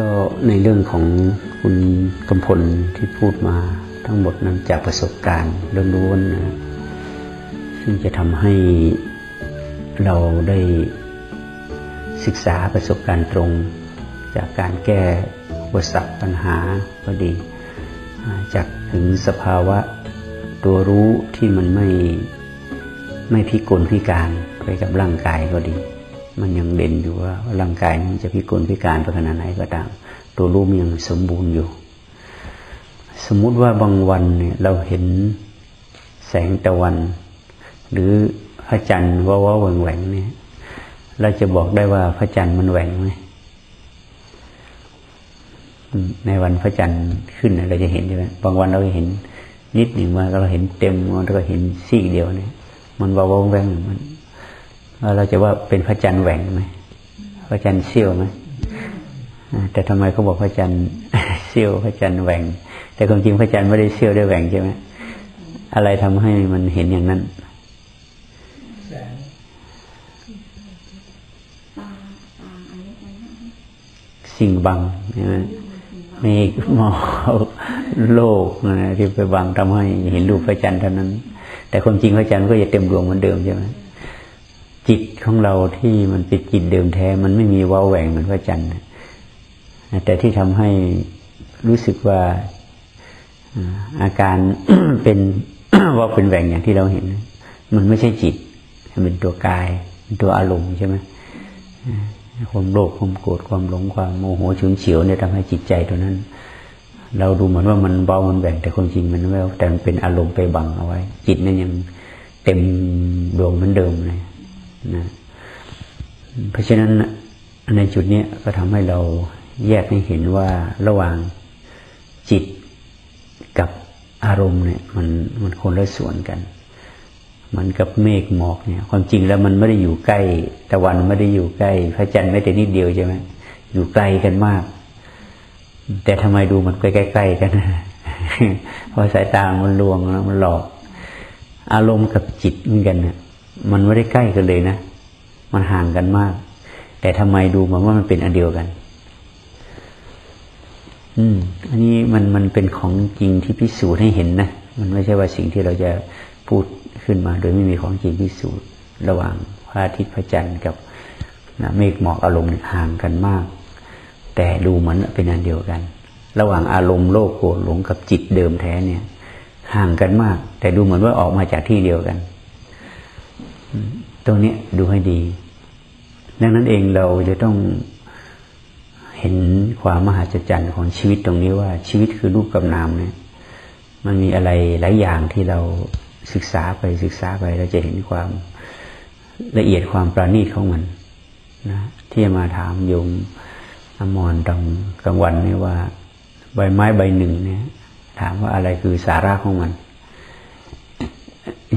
ก็ในเรื่องของคุณกำพลที่พูดมา ทั้งหมดนั้นจากประสบการณ์ล้วนๆนะซึ่งจะทำให้เราได้ศึกษาประสบการณ์ตรง จากการแก้อุปสรรคปัญหาก็ดี จากถึงสภาวะตัวรู้ที่มันไม่ไม่พิกลพิการไปกับร่างกายก็ดี มันยังเด่นอยู่ว่าร่างกายมันจะพิกลพิการไปขนาดไหนก็ตาม ตัวรู้มันยังสมบูรณ์อยู่ สมมุติว่าบางวันเนี่ยเราเห็นแสงตะวัน หรือพระจันทร์ว่าวแหว่งแหวงเนี่ย เราจะบอกได้ว่าพระจันทร์มันแหว่งไหมในวันพระจันทร์ขึ้นเราจะเห็นใช่ไหมบางวันเราเห็นนิดหนึ่งมาเราเห็นเต็มมันก็เห็นซีกเดียวเนี่ย มันว่าวแหว่งมันเราจะว่าเป็นพระจันทร์แหว่งไหมพระจันทร์เซี่ยวไหมแต่ทำไมเขาบอกพระจันทร์เซี่ยวพระจันทร์แหว่ง แต่ความจริงพระจันทร์ไม่ได้เซี่ยวได้แหว่งใช่ไหมอะไรทำให้มันเห็นอย่างนั้นสิ่งบังใช่ไหมเมฆหมอกโลกนะที่ไปบังทำให้เห็นรูปพระจันทร์เท่านั้น แต่ความจริงพระจันทร์ก็จะเต็มดวงเหมือนเดิมใช่ไหมจิตของเราที่มันเป็นจิตเดิมแท้ มันไม่มีว้าแหว่งเหมือนพระจันทร์แต่ที่ทำให้รู้สึกว่า อาการเป็นว่าเป็นแหว่งอย่างที่เราเห็น มันไม่ใช่จิต มันเป็นตัวกายเป็นตัวอารมณ์ใช่ไหมความโลภความโกรธความหลงความโมโหฉุนเฉียวเนี่ยทำให้จิตใจตัวนั้น เราดูเหมือนว่ามันเบามันแหว่งแต่ความจริงมันไม่แต่มันเป็นอารมณ์ไปบังเอาไว้ จิตนั้นยังเต็มดวงเหมือนเดิมเลยนะเพราะฉะนั้นในจุดนี้ก็ทำให้เราแยกให้เห็นว่าระหว่างจิต อารมณ์เนี่ยมันมันคนละส่วนกัน มันกับเมฆหมอกเนี่ย ความจริงแล้วมันไม่ได้อยู่ใกล้ตะวันไม่ได้อยู่ใกล้ พระจันทร์ไม่แต่นิดเดียวใช่ไหมอยู่ไกลกันมาก แต่ทำไมดูมันใกล้ๆกันเพราะสายตามันลวงแล้วมันหลอก อารมณ์กับจิตเหมือนกันเนี่ยมันไม่ได้ใกล้กันเลยนะมันห่างกันมาก แต่ทำไมดูเหมือนว่ามันเป็นอันเดียวกัน อืม อันนี้มันมันเป็นของจริงที่พิสูจน์ให้เห็นนะ มันไม่ใช่ว่าสิ่งที่เราจะพูดขึ้นมา โดยไม่มีของจริงพิสูจน์ระหว่างพระอาทิตย์พระจันทร์กับนะเมฆหมอกอารมณ์ห่างกันมาก แต่ดูเหมือนเป็นอันเดียวกัน ระหว่างอารมณ์โลภโกรธหลงกับจิตเดิมแท้เนี่ย ห่างกันมาก แต่ดูเหมือนว่าออกมาจากที่เดียวกันตรงนี้ดูให้ดี ดังนั้นเองเราจะต้อง ห็นความมหัศจรรย์ของชีวิตตรงนี้ว่าชีวิตคือรูปกับนามเนี่ยมันมีอะไรหลายอย่างที่เราศึกษาไปศึกษาไปเราจะเห็นความละเอียดความประณีตของมันนะที่มาถามโยมอมรตอนกลางวันนี่ว่า ใบไม้ใบหนึ่งเนี่ย ถามว่าอะไรคือสาระของมัน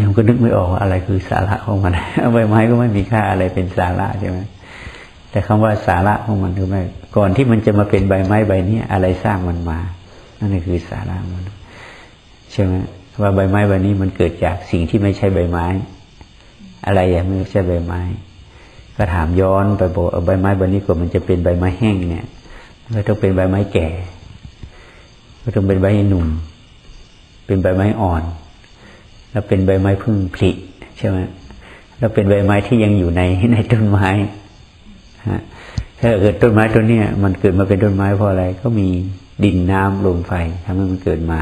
ยังก็นึกไม่ออกว่าอะไรคือสาระของมันใบไม้ก็ไม่มีค่าอะไรเป็นสาระใช่ไหมแต่คำว่าสาระของมันคือไม่ ก่อนที่มันจะมาเป็นใบไม้ใบนี้อะไรสร้างมันมา นั่นคือสาระมันใช่ไหมว่าใบไม้ใบนี้มันเกิดจากสิ่งที่ไม่ใช่ใบไม้ อะไรอย่างไม่ใช่ใบไม้ ก็ถามย้อนไปบอกใบไม้ใบนี้ก่อนมันจะเป็นใบไม้แห้งเนี่ยก็ต้องเป็นใบไม้แก่ ก็ต้องเป็นใบหนุ่ม เป็นใบไม้อ่อน แล้วเป็นใบไม้พึ่งผลิใช่ไหมแล้วเป็นใบไม้ที่ยังอยู่ในในต้นไม้ฮะ ถ้าเกิดต้นไม้ต้นนี้มันเกิดมาเป็นต้นไม้เพราะอะไร ก็มีดินน้ำลมไฟทำให้มันเกิดมา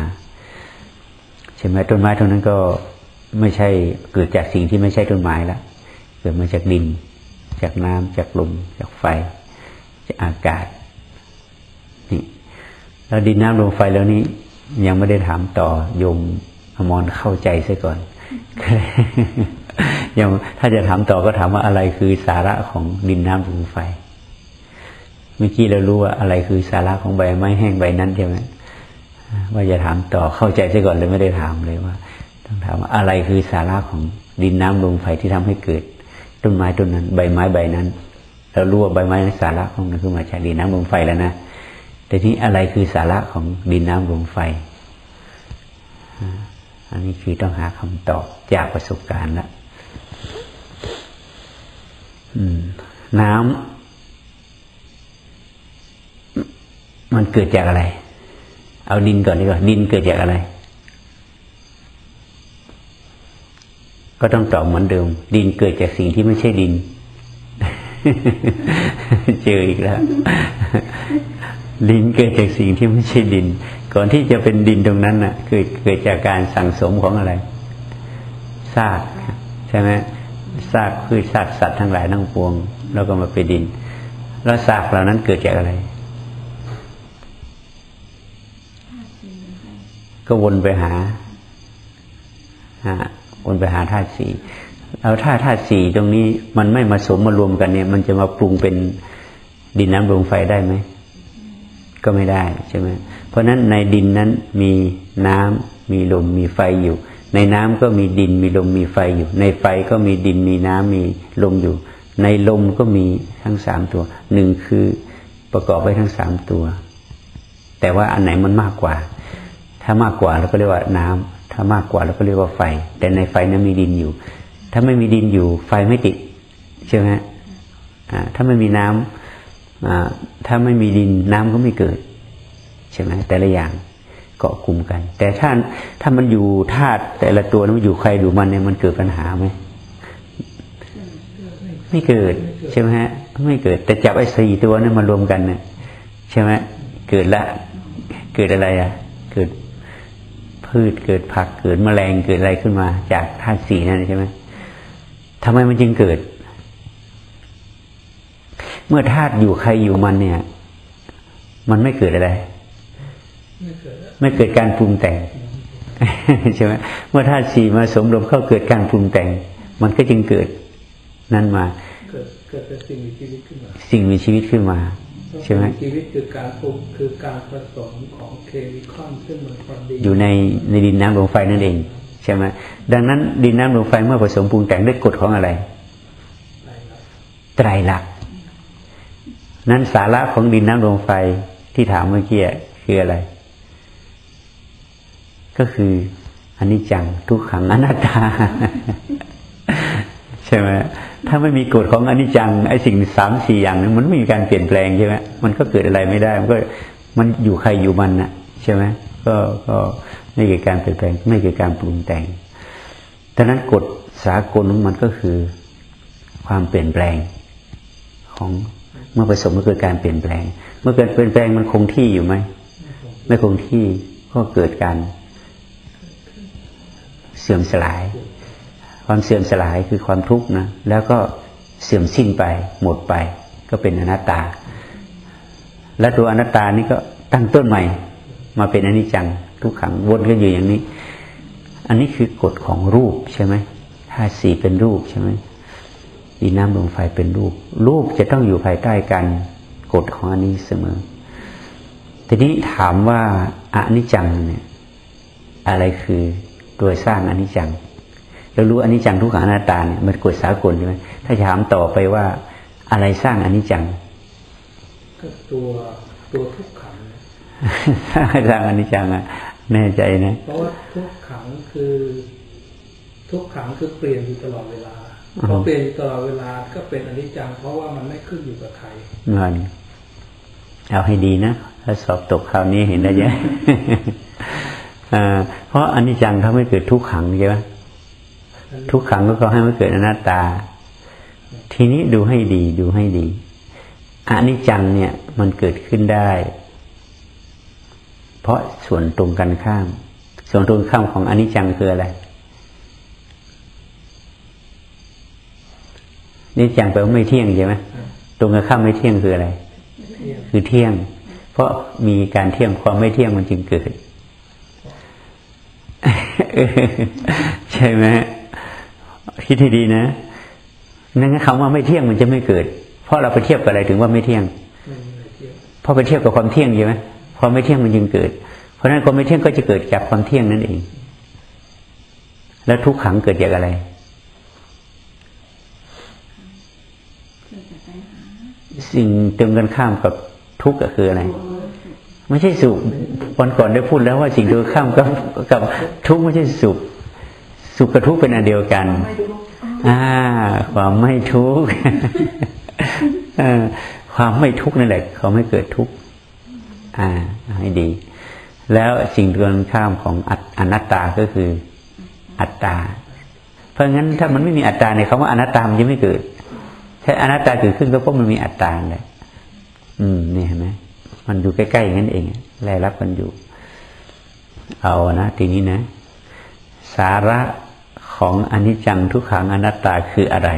ใช่ไหมต้นไม้ต้นนั้นก็ไม่ใช่เกิดจากสิ่งที่ไม่ใช่ต้นไม้ละเกิดมาจากดิน จากน้ำจากลม จากไฟ จากอากาศนี่แล้วดินน้ำลมไฟแล้วนี้ ยังไม่ได้ถามต่อโยมอมรเข้าใจซะก่อนยังถ้าจะถามต่อก็ถามว่าอะไรคือสาระของดินน้ำลมไฟ เมื่อกี้เรารู้ว่าอะไรคือสาระของใบไม้แห้งใบนั้นใช่ไหมว่าจะถามต่อเข้าใจซะก่อนเลยไม่ได้ถามเลยว่า ต้องถามว่าอะไรคือสาระของดินน้ำลมไฟที่ทำให้เกิด ต้นไม้ต้นนั้น ใบไม้ใบนั้นเรารู้ว่าใบไม้ในสาระของมันคือมาจากดินน้ำลมไฟแล้วนะแต่ที่อะไรคือสาระของดินน้ำลมไฟ อันนี้คือต้องหาคำตอบจากประสบการณ์ละน้ำ มันเกิดจากอะไร เอาดินก่อนดีกว่าดินเกิดจากอะไร ก็ต้องตอบเหมือนเดิม ดินเกิดจากสิ่งที่ไม่ใช่ดิน เจออีกแล้ว ดินเกิดจากสิ่งที่ไม่ใช่ดิน ก่อนที่จะเป็นดินตรงนั้นน่ะเกิดเกิดจากการสั่งสมของอะไรซากใช่ไหมซากคือซากสัตว์ทั้งหลายทั้งปวง แล้วก็มาเป็นดิน แล้วซากเหล่านั้นเกิดจากอะไร ก็วนไปหาฮะวนไปหาธาตุสี่แล้วถ้าธาตุสี่ตรงนี้มันไม่มาสมมารวมกันเนี่ย มันจะมาปรุงเป็นดินน้ำลมไฟได้ไหม ก็ไม่ได้ใช่ไหมเพราะฉะนั้นในดินนั้นมีน้ำมีลมมีไฟอยู่ ในน้ำก็มีดินมีลมมีไฟอยู่ ในไฟก็มีดินมีน้ำมีลมอยู่ ในลมก็มีทั้งสามตัวหนึ่งคือประกอบไว้ทั้งสามตัว แต่ว่าอันไหนมันมากกว่า ถ้ามากกว่าเราก็เรียกว่าน้ำถ้ามากกว่าเราก็เรียกว่าไฟ แต่ในไฟนั้นมีดินอยู่ ถ้าไม่มีดินอยู่ไฟไม่ติดใช่ไหมถ้าไม่มีน้ำถ้าไม่มีดินน้ำก็ไม่เกิดใช่ไหมแต่ละอย่างเกาะกลุ่มกัน แต่ถ้าถ้ามันอยู่ธาตุแต่ละตัวนั้นอยู่ใครดูมันเนี่ยมันเกิดปัญหาไหมไม่เกิดใช่ไหมฮะไม่เกิด แต่จับไอ้สี่ตัวนั้นมารวมกันเนี่ยใช่ไหมเกิดละ เกิดอะไรอะ เกิด พืชเกิดผักเกิดแมลงเกิดอะไรขึ้นมา จากธาตุสี่นั่นใช่ไหมทำไมมันจึงเกิด เมื่อธาตุอยู่ใครอยู่มันเนี่ย มันไม่เกิดอะไร ไม่เกิดการปรุงแต่งใช่ไหมเมื่อธาตุสี่มาสมรวมเข้าเกิดการปรุงแต่ง มันก็จึงเกิดนั่นมา เกิดเกิดเป็นสิ่งมีชีวิตขึ้นมา สิ่งมีชีวิตขึ้นมา ใช่ไหมชีวิตคือการปรุงคือการผสมของเคมีคอนซึ่งมันพอดีอยู่ในในดินน้ำลมไฟนั่นเองใช่ไหมดังนั้นดินน้ำลมไฟเมื่อผสมปรุงแต่งด้วยกฎของอะไรไตรลักษณ์นั้นสาระของดินน้ำลมไฟที่ถามเมื่อกี้คืออะไร ก็คืออันนี้จังทุกขังอนัตตา ใช่ไหมถ้าไม่มีกฎของอนิจจังไอ้สิ่งสามสี่อย่างนั้นมันไม่มีการเปลี่ยนแปลงใช่ไหมมันก็เกิดอะไรไม่ได้ มันก็มันอยู่ใครอยู่มันนะใช่ไหมก็ก็ไม่เกิดการเปลี่ยนแปลง ไม่เกิดการปรุงแต่งดังนั้นกฎสากลของมันก็คือความเปลี่ยนแปลงของเมื่อผสมก็เกิดการเปลี่ยนแปลง เมื่อเกิดเปลี่ยนแปลงมันคงที่อยู่ไหมไม่คงที่ก็เกิดการเสื่อมสลาย ความเสื่อมสลายคือความทุกข์นะแล้วก็เสื่อมสิ้นไป หมดไป ก็เป็นอนัตตา และตัวอนัตตานี้ก็ตั้งต้นใหม่ มาเป็นอนิจจัง ทุกขังวนกันอยู่อย่างนี้ อันนี้คือกฎของรูปใช่ไหมถ้าสี่เป็นรูปใช่ไหมดินน้ำลมไฟเป็นรูป รูปจะต้องอยู่ภายใต้การกฎของอันนี้เสมอ ทีนี้ถามว่าอนิจจังเนี่ยอะไรคือตัวสร้างอนิจจัง เรารู้อนิจจังทุกขังอนัตตาเนี่ยมันกฎสากลใช่ไหมถ้าถามต่อไปว่าอะไรสร้างอนิจจังก็ตัวตัวทุกขังสร้างอนิจจังอะแน่ใจนะเพราะว่าทุกขังคือ ทุกขังคือเปลี่ยนอยู่ตลอดเวลาพอเปลี่ยนตลอดเวลาก็เป็นอนิจจัง เพราะว่ามันไม่ขึ้นอยู่กับใครเงินเอาให้ดีนะถ้าสอบตกคราวนี้เห็นได้เยอะเพราะอนิจจังเขาไม่เกิดทุกขังใช่ไหม ทุกขังก็เขาให้ไม่เกิดอนัตตา ทีนี้ดูให้ดีดูให้ดีอนิจจังเนี่ยมันเกิดขึ้นได้ เพราะส่วนตรงกันข้าม ส่วนตรงข้ามของอนิจจังคืออะไรนี่จังแปลว่าไม่เที่ยงใช่ไหมตรงกับข้ามไม่เที่ยงคืออะไร คือเที่ยง เพราะมีการเที่ยงความไม่เที่ยงมันจึงเกิด ใช่ไหม คิดที่ดีนะนั่นคำว่าไม่เที่ยงมันจะไม่เกิด เพราะเราไปเทียบกับอะไรถึงว่าไม่เที่ยงเพราะไปเทียบกับความเที่ยงใช่ไหมความไม่เที่ยงมันจึงเกิด เพราะนั้นความไม่เที่ยงก็จะเกิดจากความเที่ยงนั่นเอง แล้วทุกขังเกิดจากอะไรสิ่งเติมกันข้ามกับทุกข์ก็คืออะไร ไม่ใช่สุขวันก่อนได้พูดแล้วว่าสิ่งเติมข้ามกับกับทุกข์ไม่ใช่สุข สุขกับทุกข์เป็นอันเดียวกันอ่าความไม่ทุกข์ความไม่ทุกข์นั่นแหละ เขาไม่เกิดทุกข์อ่า ให้ดี แล้วสิ่งตรงข้ามของอนัตตาก็คืออัตตา เพราะงั้นถ้ามันไม่มีอัตตาเนี่ยคำว่าอนัตตามันจะไม่เกิดถ้าอนัตตาเกิดขึ้นก็เพราะมันมีอัตตาแหละอืมนี่เห็นไหมมันอยู่ใกล้ๆอย่างนั้นเองแลรับกันอยู่ เอานะทีนี้นะ สาระ ของอนิจจังทุกขังอนัตตาคืออะไร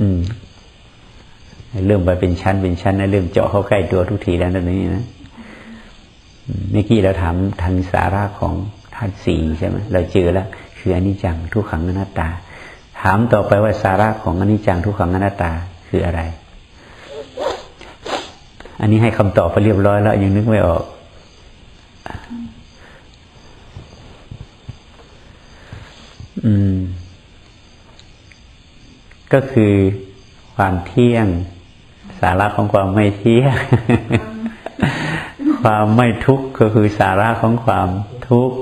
อืมเริ่มไปเป็นชั้นเป็นชั้นนะเริ่มเจาะเข้าใกล้ตัวทุกทีแล้วตอนนี้นะเมื่อกี้เราถามทางสาระของธาตุสี่ใช่ไหมเราเจอแล้วคืออนิจจังทุกขังอนัตตา ถามต่อไปว่าสาระของอนิจจังทุกขังอนัตตาคืออะไร อันนี้ให้คำตอบไปเรียบร้อยแล้วยังนึกไม่ออก อืม ก็คือความเที่ยง สาระของความไม่เที่ยง ความไม่ทุกข์ก็คือสาระของความทุกข์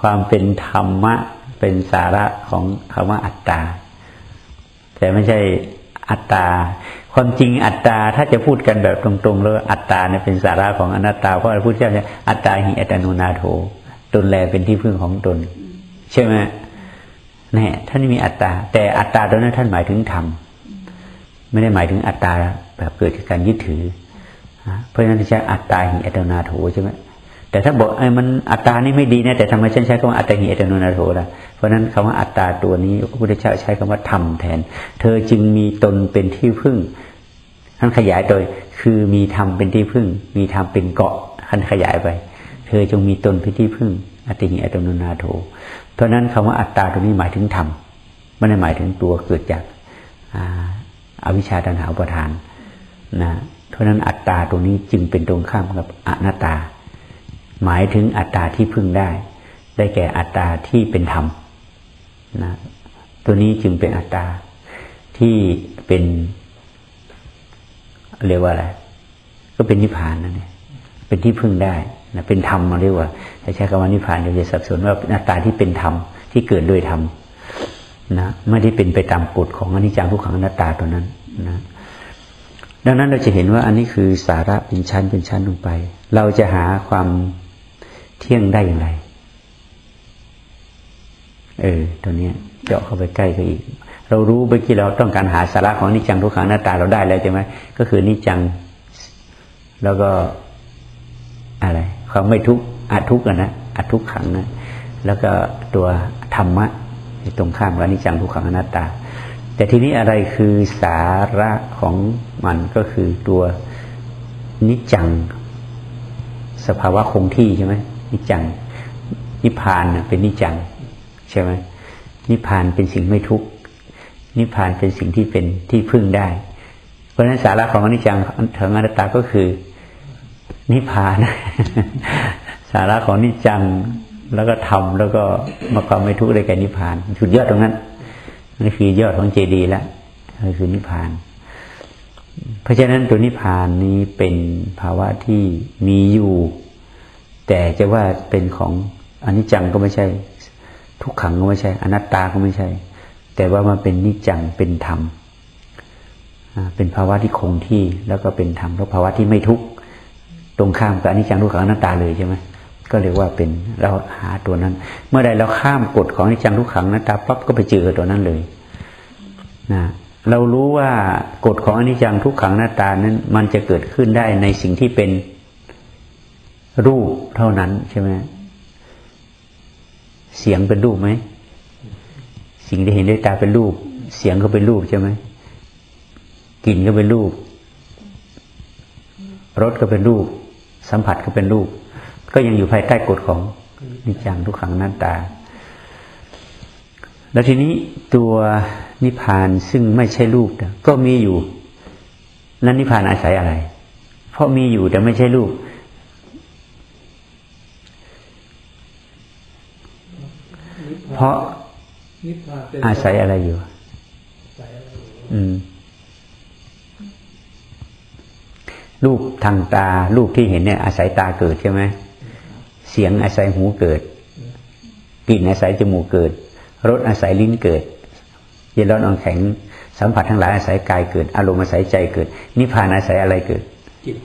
ความเป็นธรรมะ เป็นสาระของคำว่าอัตตา แต่ไม่ใช่อัตตา ความจริงอัตตาถ้าจะพูดกันแบบตรงๆแล้วอัตตาเนี่ยเป็นสาระของอนัตตาเพราะพระพุทธเจ้าเนี่ยอัตตาหิอัตโนนาโถตนแลเป็นที่พึ่งของตน ใช่ไหมแน่ท่านมีอัตตา แต่อัตตาตรงนั้นท่านหมายถึงธรรมไม่ได้หมายถึงอัตตาแบบเกิดจากการยึดถือเพราะฉะนั้นใช้อัตตาหิอัตนาโถใช่ไหมแต่ถ้าบอกไอ้มันอัตตานี่ไม่ดีนะแต่ทำไมฉันใช้คำว่าอัตตาหิอัตโนนาโถล่ะเพราะนั้นคำว่าอัตตาตัวนี้พระพุทธเจ้าใช้คำว่าธรรมแทน เธอจึงมีตนเป็นที่พึ่งท่านขยายโดยคือมีธรรมเป็นที่พึ่ง มีธรรมเป็นเกาะท่านขยายไป เธอจงมีตนเป็นที่พึ่งอัตติหิอัตโนนาโถ เพราะนั้นคำว่าอัตตาตัวนี้หมายถึงธรรมไม่ได้หมายถึงตัวเกิดจากอวิชชาตัณหาอุปทานนะเพราะนั้นอัตตาตรงนี้จึงเป็นตรงข้ามกับอนัตตา หมายถึงอัตตาที่พึ่งได้ ได้แก่อัตตาที่เป็นธรรมนะตัวนี้จึงเป็นอัตตาที่เป็นเรียกว่าอะไรก็เป็นนิพพานนั่นเองเป็นที่พึ่งได้ นะเป็นธรรมมาเรียกว่าถ้าใช้คำว่านิพพานเราจะสับสนว่าอัตตาที่เป็นธรรมที่เกิดโดยธรรมนะไม่ได้เป็นไปตามกฎของอนิจจังทุกขังอนัตตาตัวนั้นนะดังนั้นเราจะเห็นว่าอันนี้คือสาระเป็นชั้นเป็นชั้นลงไป เราจะหาความเที่ยงได้อย่างไร เออตัวนี้เจาะเข้าไปใกล้ไปอีก เรารู้เมื่อกี้เราต้องการหาสาระของนิจังทุกขังหน้าตาเราได้แล้วใช่ไหมก็คือนิจัง แล้วก็อะไร ความไม่ทุกข์อทุกข์นะอทุกขังนะแล้วก็ตัวธรรมะตรงข้ามกับนิจังทุกขังหน้าตา แต่ทีนี้อะไรคือสาระของมันก็คือตัวนิจัง สภาวะคงที่ใช่ไหมนิจังนิพานเป็นนิจังใช่ไหมนิพานเป็นสิ่งไม่ทุกข์นิพานเป็นสิ่งที่เป็นที่พึ่งได้ เพราะฉะนั้นสาระของอนิจจังถึงอนัตตาก็คือ นิพพาน สาระของนิจังแล้วก็ทำแล้วก็มาความไม่ทุกข์ได้แก่นิพพานสุดยอดตรงนั้นนี่คือยอดของเจดีย์แล้วก็คือนิพพาน เพราะฉะนั้นตัวนิพพานนี้เป็นภาวะที่มีอยู่ แต่จะว่าเป็นของอนิจจังก็ไม่ใช่ ทุกขังก็ไม่ใช่ อนัตตาก็ไม่ใช่ แต่ว่ามันเป็นนิจจังเป็นธรรมเป็นภาวะที่คงที่แล้วก็เป็นธรรมแล้วภาวะที่ไม่ทุกข์ ตรงข้ามกับอนิจจังทุกขังอนัตตาเลยใช่ไหมก็เรียกว่าเป็นเราหาตัวนั้น เมื่อใดเราข้ามกฎของอนิจจังทุกขังนะตาปั๊บก็ไปเจอตัวนั้นเลยนะเรารู้ว่ากฎของอนิจจังทุกขังหน้าตานั้น มันจะเกิดขึ้นได้ในสิ่งที่เป็นรูปเท่านั้นใช่ไหมเสียงเป็นรูปไหมสิ่งที่เห็นด้วยตาเป็นรูป เสียงก็เป็นรูปใช่ไหมกลิ่นก็เป็นรูปรสก็เป็นรูป สัมผัสก็เป็นรูป ก็ยังอยู่ภายใต้กฎของนิจังทุกขังนัตตา แล้วทีนี้ตัวนิพพานซึ่งไม่ใช่รูปก็มีอยู่นั้นนิพพานอาศัยอะไร เพราะมีอยู่แต่ไม่ใช่รูปนิพพนเพราะนิพพานเป็นอาศัยอะไรอยู่อาศัยอะไรอยู่ อืม รูปทางตา รูปที่เห็นเนี่ย อาศัยตาเกิดใช่ไหมเสียงอาศัยหูเกิด กลิ่นอาศัยจมูกเกิดรสอาศัยลิ้นเกิด เย็นร้อนอ่อนแข็งสัมผัสทั้งหลายอาศัยกายเกิด อารมณ์อาศัยใจเกิด นิพพานอาศัยอะไรเกิดจิต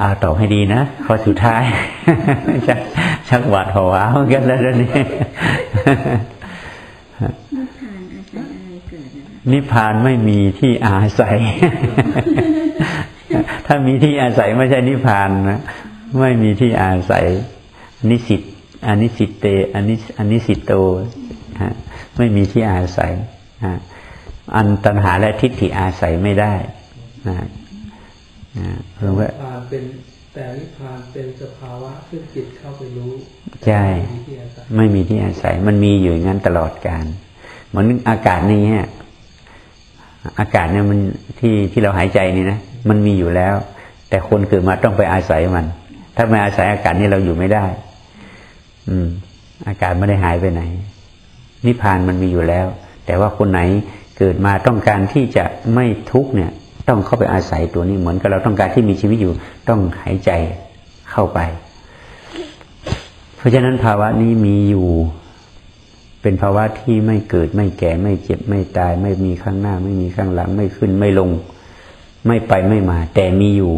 อ่าตอบให้ดีนะข้อสุดท้ายชักชักหวาดผวาเหมือนกันแล้วนี้ นิพพานอาศัยอะไรเกิดนะคะนิพพานไม่มีที่อาศัย ถ้ามีที่อาศัยไม่ใช่นิพพานนะไม่มีที่อาศัยนิสิตอนิสิตเตอนิอนิสิตโตฮะไม่มีที่อาศัยฮะอันตัณหาและทิฏฐิอาศัยไม่ได้นะนะเพราะว่านิพพานเป็นแต่นิพพานเป็นสภาวะซึ่งจิตเข้าไปรู้ใช่แต่ไม่มีที่อาศัยไม่มีที่อาศัย มันมีอยู่อย่างนั้นตลอดการเหมือนอากาศนี่ฮะ อากาศเนี่ยมันที่ที่เราหายใจนี่นะมันมีอยู่แล้ว แต่คนเกิดมาต้องไปอาศัยมัน ถ้าไม่อาศัยอากาศนี่เราอยู่ไม่ได้ อืม อากาศไม่ได้หายไปไหน นิพพานมันมีอยู่แล้ว แต่ว่าคนไหนเกิดมาต้องการที่จะไม่ทุกเนี่ย ต้องเข้าไปอาศัยตัวนี้เหมือนกับเราต้องการที่มีชีวิตอยู่ ต้องหายใจเข้าไป เพราะฉะนั้นภาวะนี้มีอยู่ เป็นภาวะที่ไม่เกิดไม่แก่ไม่เจ็บไม่ตาย ไม่มีข้างหน้า ไม่มีข้างหลัง ไม่ขึ้นไม่ลง ไม่ไปไม่มา แต่มีอยู่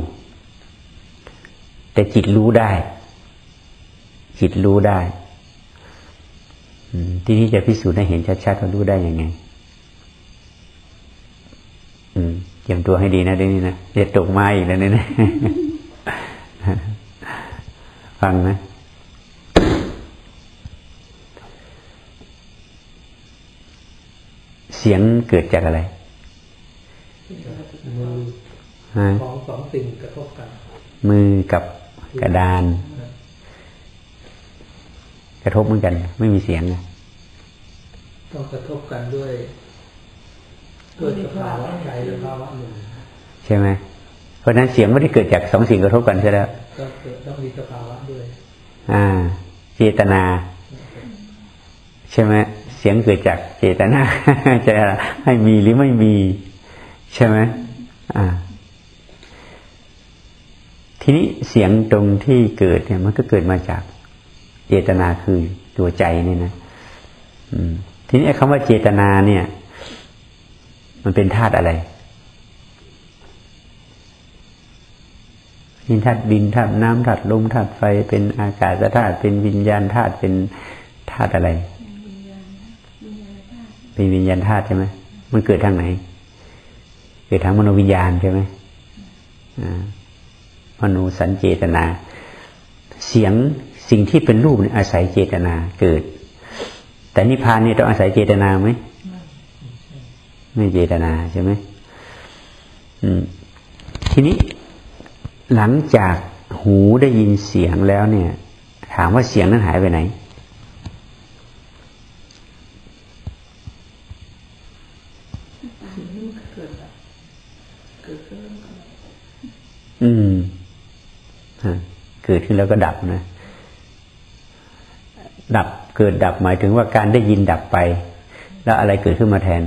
แต่จิตรู้ได้ จิตรู้ได้ที่นี่จะพิสูจน์ให้เห็นชัดๆว่ารู้ได้ยังไงอืมเตรียมตัวให้ดีนะเดี๋ยวนี้นะจะตกไม้อีกแล้วเนี่ยนะฟังนะ เสียงเกิดจากอะไรมือฮะของสองสิ่งกระทบกัน มือกับกระดาน กระทบเหมือนกัน ไม่มีเสียงอะต้องกระทบกันด้วยด้วยสภาวะใจหรือภาวะหนึ่งใช่ไหมเพราะฉะนั้นเสียงไม่ได้เกิดจากสองสิ่งกระทบกันใช่แล้วก็เกิดต้องมีสภาวะด้วย อ่า เจตนา ใช่ไหม เสียงเกิดจากเจตนาจะให้มีหรือไม่มี ใช่ไหมอ่า ทีนี้เสียงตรงที่เกิดเนี่ย มันก็เกิดมาจากเจตนาคือตัวใจนี่นะทีนี้คำว่าเจตนาเนี่ย มันเป็นธาตุอะไรเป็นธาตุดินธาตุน้ำธาตุลมธาตุไฟเป็นอากาศธาตุเป็นวิญญาณธาตุเป็นธาตุอะไร เป็นวิญญาณธาตุใช่ไหมมันเกิดทางไหน เกิดทางมโนวิญญาณใช่ไหมอ่ามโนสัญเจตนา เสียงสิ่งที่เป็นรูปเนี่ยอาศัยเจตนาเกิด แต่นิพพานเนี่ยต้องอาศัยเจตนาไหมไม่เจตนาใช่ไหมอืมทีนี้หลังจากหูได้ยินเสียงแล้วเนี่ย ถามว่าเสียงนั้นหายไปไหน อืมฮะเกิดขึ้นแล้วก็ดับนะ ดับเกิดดับหมายถึงว่าการได้ยินดับไป แล้วอะไรเกิดขึ้นมาแทน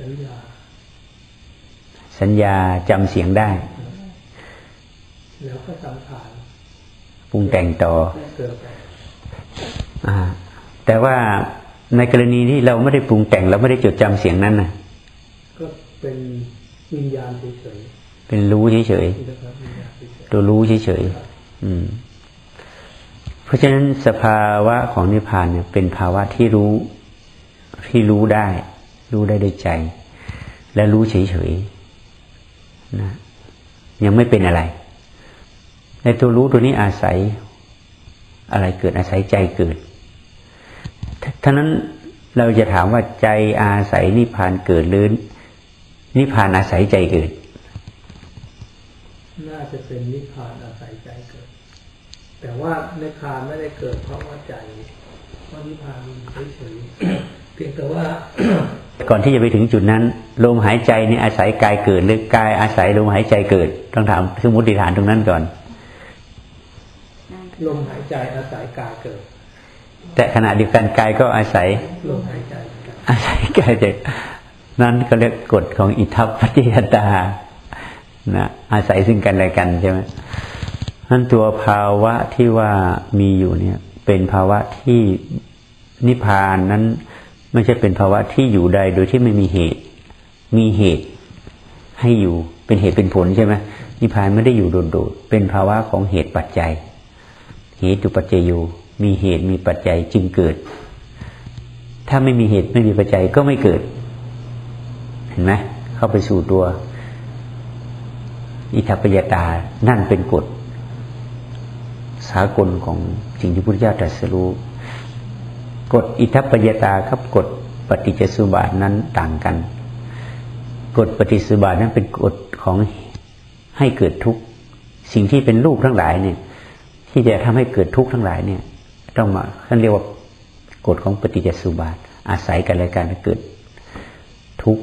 สัญญา สัญญาจำเสียงได้ แล้วก็สังขารปรุงแต่งต่อเกิดไปอ่าแต่ว่าในกรณีที่เราไม่ได้ปรุงแต่ง เราไม่ได้จดจำเสียงนั้นนะก็เป็นวิญญาณเฉย เป็นรู้เฉยๆตัวรู้เฉยๆเพราะฉะนั้นสภาวะของนิพพานเนี่ย เป็นภาวะที่รู้ที่รู้ได้ รู้ได้ด้วยใจ และรู้เฉยๆนะยังไม่เป็นอะไรในตัวรู้ตัวนี้อาศัยอะไรเกิดอาศัยใจเกิดท่านั้นเราจะถามว่าใจอาศัยนิพพานเกิดหรือนิพพานอาศัยใจเกิด น่าจะเป็นนิพพานอาศัยใจเกิด แต่ว่านิพพานไม่ได้เกิดเพราะว่าใจเพราะนิพพานมันเฉยๆเพียงแต่ว่า ก่อนที่จะไปถึงจุดนั้นลมหายใจนี่อาศัยกายเกิดหรือกายอาศัยลมหายใจเกิด ต้องถามสมมติฐานตรงนั้นก่อนกลมหายใจอาศัยกายเกิด แต่ขณะเดียวกันกายก็อาศัยลมหายใจเหมือนกันอาศัยกายเด็กนั้นก็เรียกกฎของอิทัปปัจจยตา นะอาศัยซึ่งกันและกันใช่ไหมนั้นตัวภาวะที่ว่ามีอยู่เนี่ย เป็นภาวะที่นิพพานนั้น ไม่ใช่เป็นภาวะที่อยู่ใดโดยที่ไม่มีเหตุ มีเหตุให้อยู่เป็นเหตุเป็นผลใช่ไหมนิพพานไม่ได้อยู่โดดๆเป็นภาวะของเหตุปัจจัย เหตุปัจจัยอยู่มีเหตุมีปัจจัยจึงเกิด ถ้าไม่มีเหตุไม่มีปัจจัยก็ไม่เกิด เห็นไหมเข้าไปสู่ตัว อิทัปปยตา นั่นเป็นกฎ สากลของสิ่งที่พุทธเจ้าตรัสรู้กฎอิทัปปยตากับกฎปฏิจจสุบาทนั้นต่างกัน กฎปฏิจจสุบาทนั้นเป็นกฎของให้เกิดทุกข์สิ่งที่เป็นรูปทั้งหลายเนี่ย ที่จะทำให้เกิดทุกข์ทั้งหลายเนี่ย ต้องมาท่านเรียกว่ากฎของปฏิจจสุบาท อาศัยกันและกันเกิดทุกข์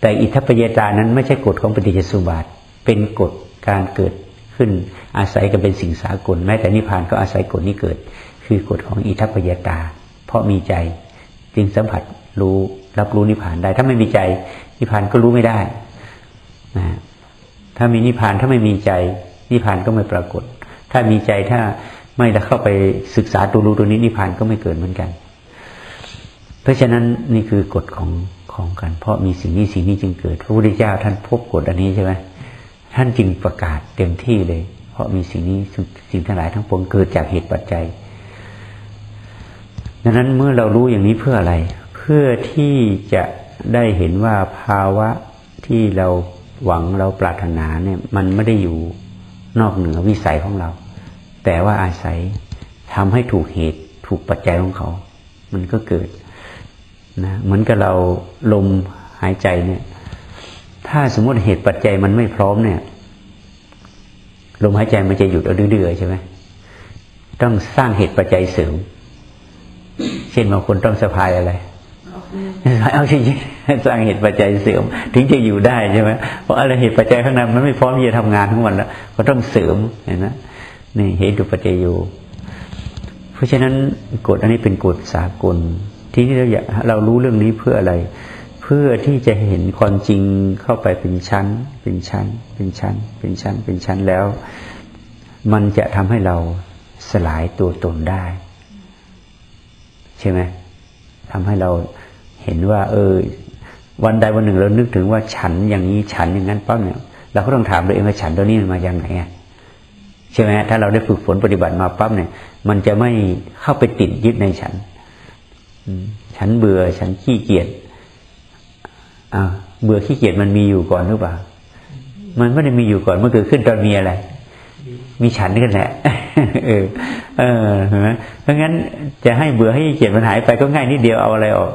แต่อิทัปปยตานั้นไม่ใช่กฎของปฏิจจสุบาท เป็นกฎการเกิดขึ้น อาศัยกันเป็นสิ่งสากลแม้แต่นิพพานก็อาศัยกฎนี้เกิด คือกฎของอิทัปปยตา เพราะมีใจจึงสัมผัสรู้รับรู้นิพพานได้ ถ้าไม่มีใจนิพพานก็รู้ไม่ได้นะถ้ามีนิพพานถ้าไม่มีใจนิพพานก็ไม่ปรากฏ ถ้ามีใจถ้าไม่ได้เข้าไปศึกษาตัวรู้ตัวนี้นิพพานก็ไม่เกิดเหมือนกัน เพราะฉะนั้นนี่คือกฎของของกัน เพราะมีสิ่งนี้สิ่งนี้จึงเกิด พระพุทธเจ้าท่านพบกฎอันนี้ใช่ไหม ท่านจึงประกาศเต็มที่เลย เพราะมีสิ่งนี้สิ่งทั้งหลายทั้งปวงเกิดจากเหตุปัจจัย ดังนั้นเมื่อเรารู้อย่างนี้เพื่ออะไร เพื่อที่จะได้เห็นว่าภาวะที่เราหวังเราปรารถนาเนี่ย มันไม่ได้อยู่นอกเหนือวิสัยของเรา แต่ว่าอาศัยทำให้ถูกเหตุถูกปัจจัยของเขา มันก็เกิดนะเหมือนกับเราลมหายใจเนี่ย ถ้าสมมติเหตุปัจจัยมันไม่พร้อมเนี่ยลมหายใจมันจะหยุดเอาดื้อๆใช่ไหมต้องสร้างเหตุปัจจัยเสริม เช่นบางคนต้องสะพายอะไรเอาจริงๆสร้างเหตุปัจจัยเสริม ถึงจะอยู่ได้ใช่ไหมเพราะอะไรเหตุปัจจัยข้างในมันไม่พร้อมที่จะทำงานทั้งวันแล้วก็ต้องเสริมเห็นไหมนี่เหตุปัจจัยอยู่เพราะฉะนั้นกฎอันนี้เป็นกฎสากล ที่เราอยากเรารู้เรื่องนี้เพื่ออะไร เพื่อที่จะเห็นความจริงเข้าไปเป็นชั้น เป็นชั้น เป็นชั้น เป็นชั้น เป็นชั้นแล้ว มันจะทำให้เราสลายตัวตนได้ ใช่ไหมทำให้เราเห็นว่า เออ วันใดวันหนึ่งเรานึกถึงว่าฉันอย่างนี้ฉันอย่างนั้นปั๊บเนี่ยเราก็ต้องถามตัวเองว่าฉันตัวนี้มันมาจากไหนอะใช่ไหมถ้าเราได้ฝึกฝนปฏิบัติมาปั๊บเนี่ย มันจะไม่เข้าไปติดยึดในฉันฉันเบื่อฉันขี้เกียจ อ่าเบื่อขี้เกียจมันมีอยู่ก่อนหรือเปล่า มันไม่ได้มีอยู่ก่อนมันเกิดขึ้นตอนมีอะไร มีฉันกันแหละเออ เออเพราะงั้นจะให้เบื่อให้ขี้เกียจมันหายไปก็ง่ายนิดเดียวเอาอะไรออก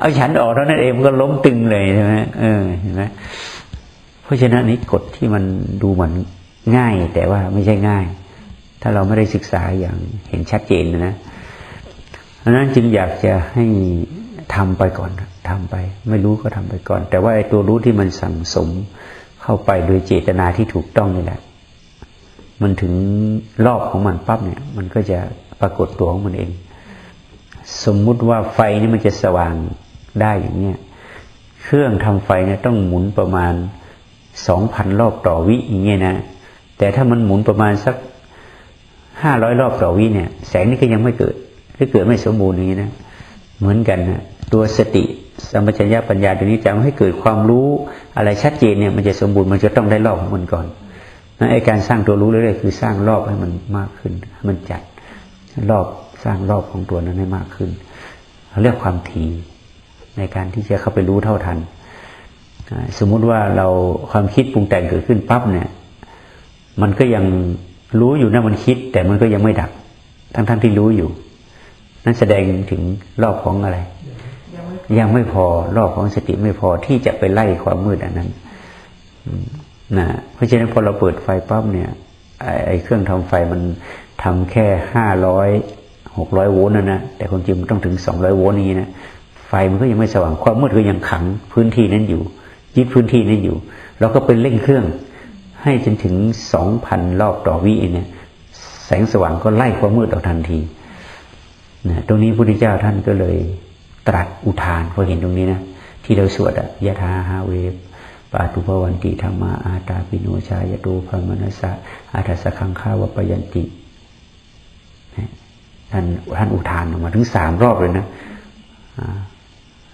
เอาฉันออกเท่านั้นเองมันก็ล้มตึงเลยใช่ไหมเออเห็นไหมเพราะฉะนั้นนี้กฎที่มันดูเหมือนง่าย แต่ว่าไม่ใช่ง่าย ถ้าเราไม่ได้ศึกษาอย่างเห็นชัดเจนนะเพราะนั้นจึงอยากจะให้ทำไปก่อน ทำไป ไม่รู้ก็ทำไปก่อน แต่ว่าไอ้ตัวรู้ที่มันสั่งสมเข้าไปโดยเจตนาที่ถูกต้องนี่แหละ มันถึงรอบของมันปั๊บเนี่ย มันก็จะปรากฏตัวของมันเอง สมมุติว่าไฟนี่มันจะสว่างได้อย่างเนี้ยเครื่องทำไฟเนี่ยต้องหมุนประมาณสองพันรอบต่อวิอย่างเงี้ยนะแต่ถ้ามันหมุนประมาณสักห้าร้อยรอบต่อวิเนี่ย แสงนี่ก็ยังไม่เกิดถ้าเกิดไม่สมบูรณ์อย่างนี้นะ เหมือนกันนะตัวสติ สัมปชัญญะปัญญาตัวนี้จะให้เกิดความรู้อะไรชัดเจนเนี่ยมันจะสมบูรณ์มันจะต้องได้รอบของมันก่อนนะไอการสร้างตัวรู้เรื่อยๆคือสร้างรอบให้มันมากขึ้นให้มันจัดรอบสร้างรอบของตัวนั้นให้มากขึ้นเรียกความถี่ในการที่จะเข้าไปรู้เท่าทัน สมมุติว่าเราความคิดปรุงแต่งเกิดขึ้นปั๊บเนี่ย มันก็ยังรู้อยู่นะมันคิด แต่มันก็ยังไม่ดับทั้งๆทที่รู้อยู่ นั่นแสดงถึงรอบของอะไร ยังไม่พอรอบของสติไม่พอที่จะไปไล่ความมืดอันนั้นนะเพราะฉะนั้นพอเราเปิดไฟปั๊บเนี่ยไอ้เครื่องทำไฟมันทำแค่ห้าร้อยหกร้อยโวลต์นะนะแต่คนจริงมันต้องถึงสองร้อยโวลต์นี้นะไฟมันก็ยังไม่สว่างความมืดก็ยังขังพื้นที่นั้นอยู่ยึดพื้นที่นั้นอยู่ เราก็เป็นเร่งเครื่อง ให้จนถึงสองพันรอบต่อวิเนี่ย แสงสว่างก็ไล่ความมืดออกทันทีนะตรงนี้พระพุทธเจ้าท่านก็เลย ตรัสอุทานพอเห็นตรงนี้นะที่เราสวดอะยะธาฮาเวปาตุภวันติธรรมาอาตาปิโนชายตูพมนัสสะอาทัสขังฆาวปยันติท่านท่านอุทานออกมาถึงสามรอบเลยนะ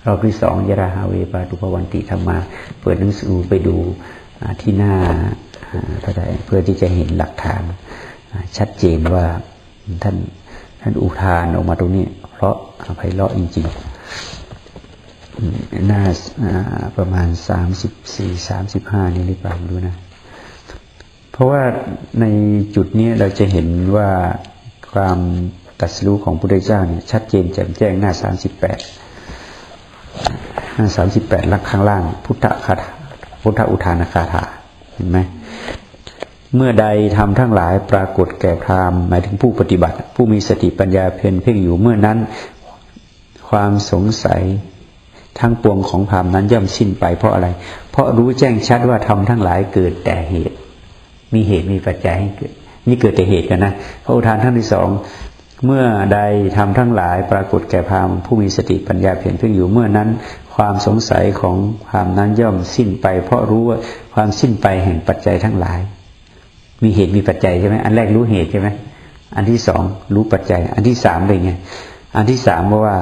รอบที่สองยะราฮาเวปาตุภวันติธรรมา เปิดหนังสือไปดูที่หน้าเท่าไหร่เพื่อที่จะเห็นหลักฐานชัดเจนว่าท่านท่านอุทานออกมาตรงนี้ เพราะอภัยเลาะจริง ๆ หน้าประมาณสามสิบสี่สามสิบห้านี่หรือเปล่าดูนะ เพราะว่าในจุดนี้เราจะเห็นว่าความตัดสู้ของพระพุทธเจ้าเนี่ยชัดเจนแจ่มแจ้งหน้าสามสิบแปดหน้าสามสิบแปดลักข้างล่าง พุทธคาถาพุทธอุทานคาถาเห็นไหมเมื่อใดทำทั้งหลายปรากฏแก่พรามหมายถึงผู้ปฏิบัติ ผู้มีสติปัญญาเพียรเพ่งอยู่เมื่อนั้น ความสงสัย ทั้งปวงของพรามนั้นย่อมสิ้นไปเพราะอะไร เพราะรู้แจ้งชัดว่าทำทั้งหลายเกิดแต่เหตุ มีเหตุมีปัจจัยให้เกิด นี่เกิดแต่เหตุกันนะพระอุทานทั้งที่สองเมื่อใดทำทั้งหลายปรากฏแก่พามผู้มีสติปัญญาเพียรเพ่งอยู่เมื่อนั้น ความสงสัยของพามนั้นย่อมสิ้นไป เพราะรู้ว่าความสิ้นไปแห่งปัจจัยทั้งหลาย มีเหตุมีปัจจัยใช่ไหมอันแรกรู้เหตุใช่ไหมอันที่สองรู้ปัจจัย อันที่สามเป็นไงอันที่สามเพราะว่า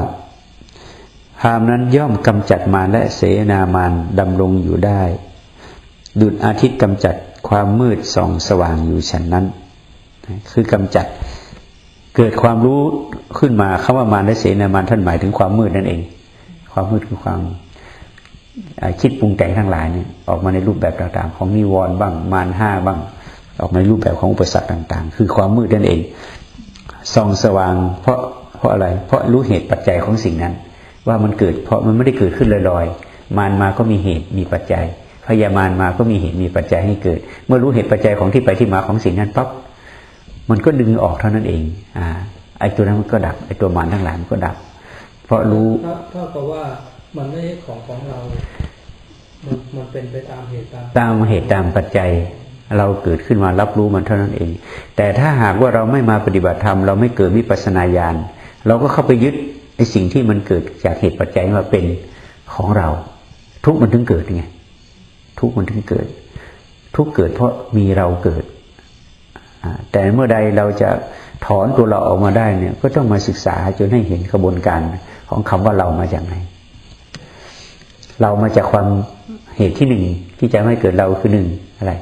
พามนั้นย่อมกำจัดมารและเสนามารดำรงอยู่ได้ ดุจอาทิตย์กำจัดความมืดส่องสว่างอยู่ฉันนั้น คือกำจัดเกิดความรู้ขึ้นมาคำว่ามารและเสนามารท่านหมายถึงความมืดนั่นเอง ความมืดคือความคิดปรุงแต่งทั้งหลายเนี่ยออกมาในรูปแบบต่างๆ ของนิวรณ์บ้างมารห้าบ้าง ออกมาในรูปแบบของอุปสรรคต่างๆ คือความมืดนั่นเองส่องสว่าง เพราะเพราะอะไร เพราะรู้เหตุปัจจัยของสิ่งนั้น ว่ามันเกิด เพราะมันไม่ได้เกิดขึ้นลอยๆ มารมาก็มีเหตุมีปัจจัย พยามารมาก็มีเหตุมีปัจจัยให้เกิด เมื่อรู้เหตุปัจจัยของที่ไปที่มาของสิ่งนั้นปั๊บมันก็ดึงออกเท่านั้นเอง อ่า ไอ้ตัวนั้นมันก็ดับ ไอ้ตัวมารทั้งหลายมันก็ดับ เพราะรู้เท่ากับว่ามันไม่ใช่ของของเรา มันมันเป็นไปตามเหตุตาม ตามเหตุตามปัจจัย เราเกิดขึ้นมารับรู้มันเท่านั้นเอง แต่ถ้าหากว่าเราไม่มาปฏิบัติธรรมเราไม่เกิดวิปัสนาญาณเราก็เข้าไปยึด ไอ้สิ่งที่มันเกิดจากเหตุปัจจัยมาเป็นของเรา ทุกมันถึงเกิดไงทุกมันถึงเกิด ทุกเกิดเพราะมีเราเกิดแต่เมื่อใดเราจะถอนตัวเราออกมาได้เนี่ย ก็ต้องมาศึกษาจนให้เห็นกระบวนการของคำว่าเรามาจากไหน เรามาจากความเหตุที่หนึ่งที่จะไม่เกิดเราคือหนึ่งอะไร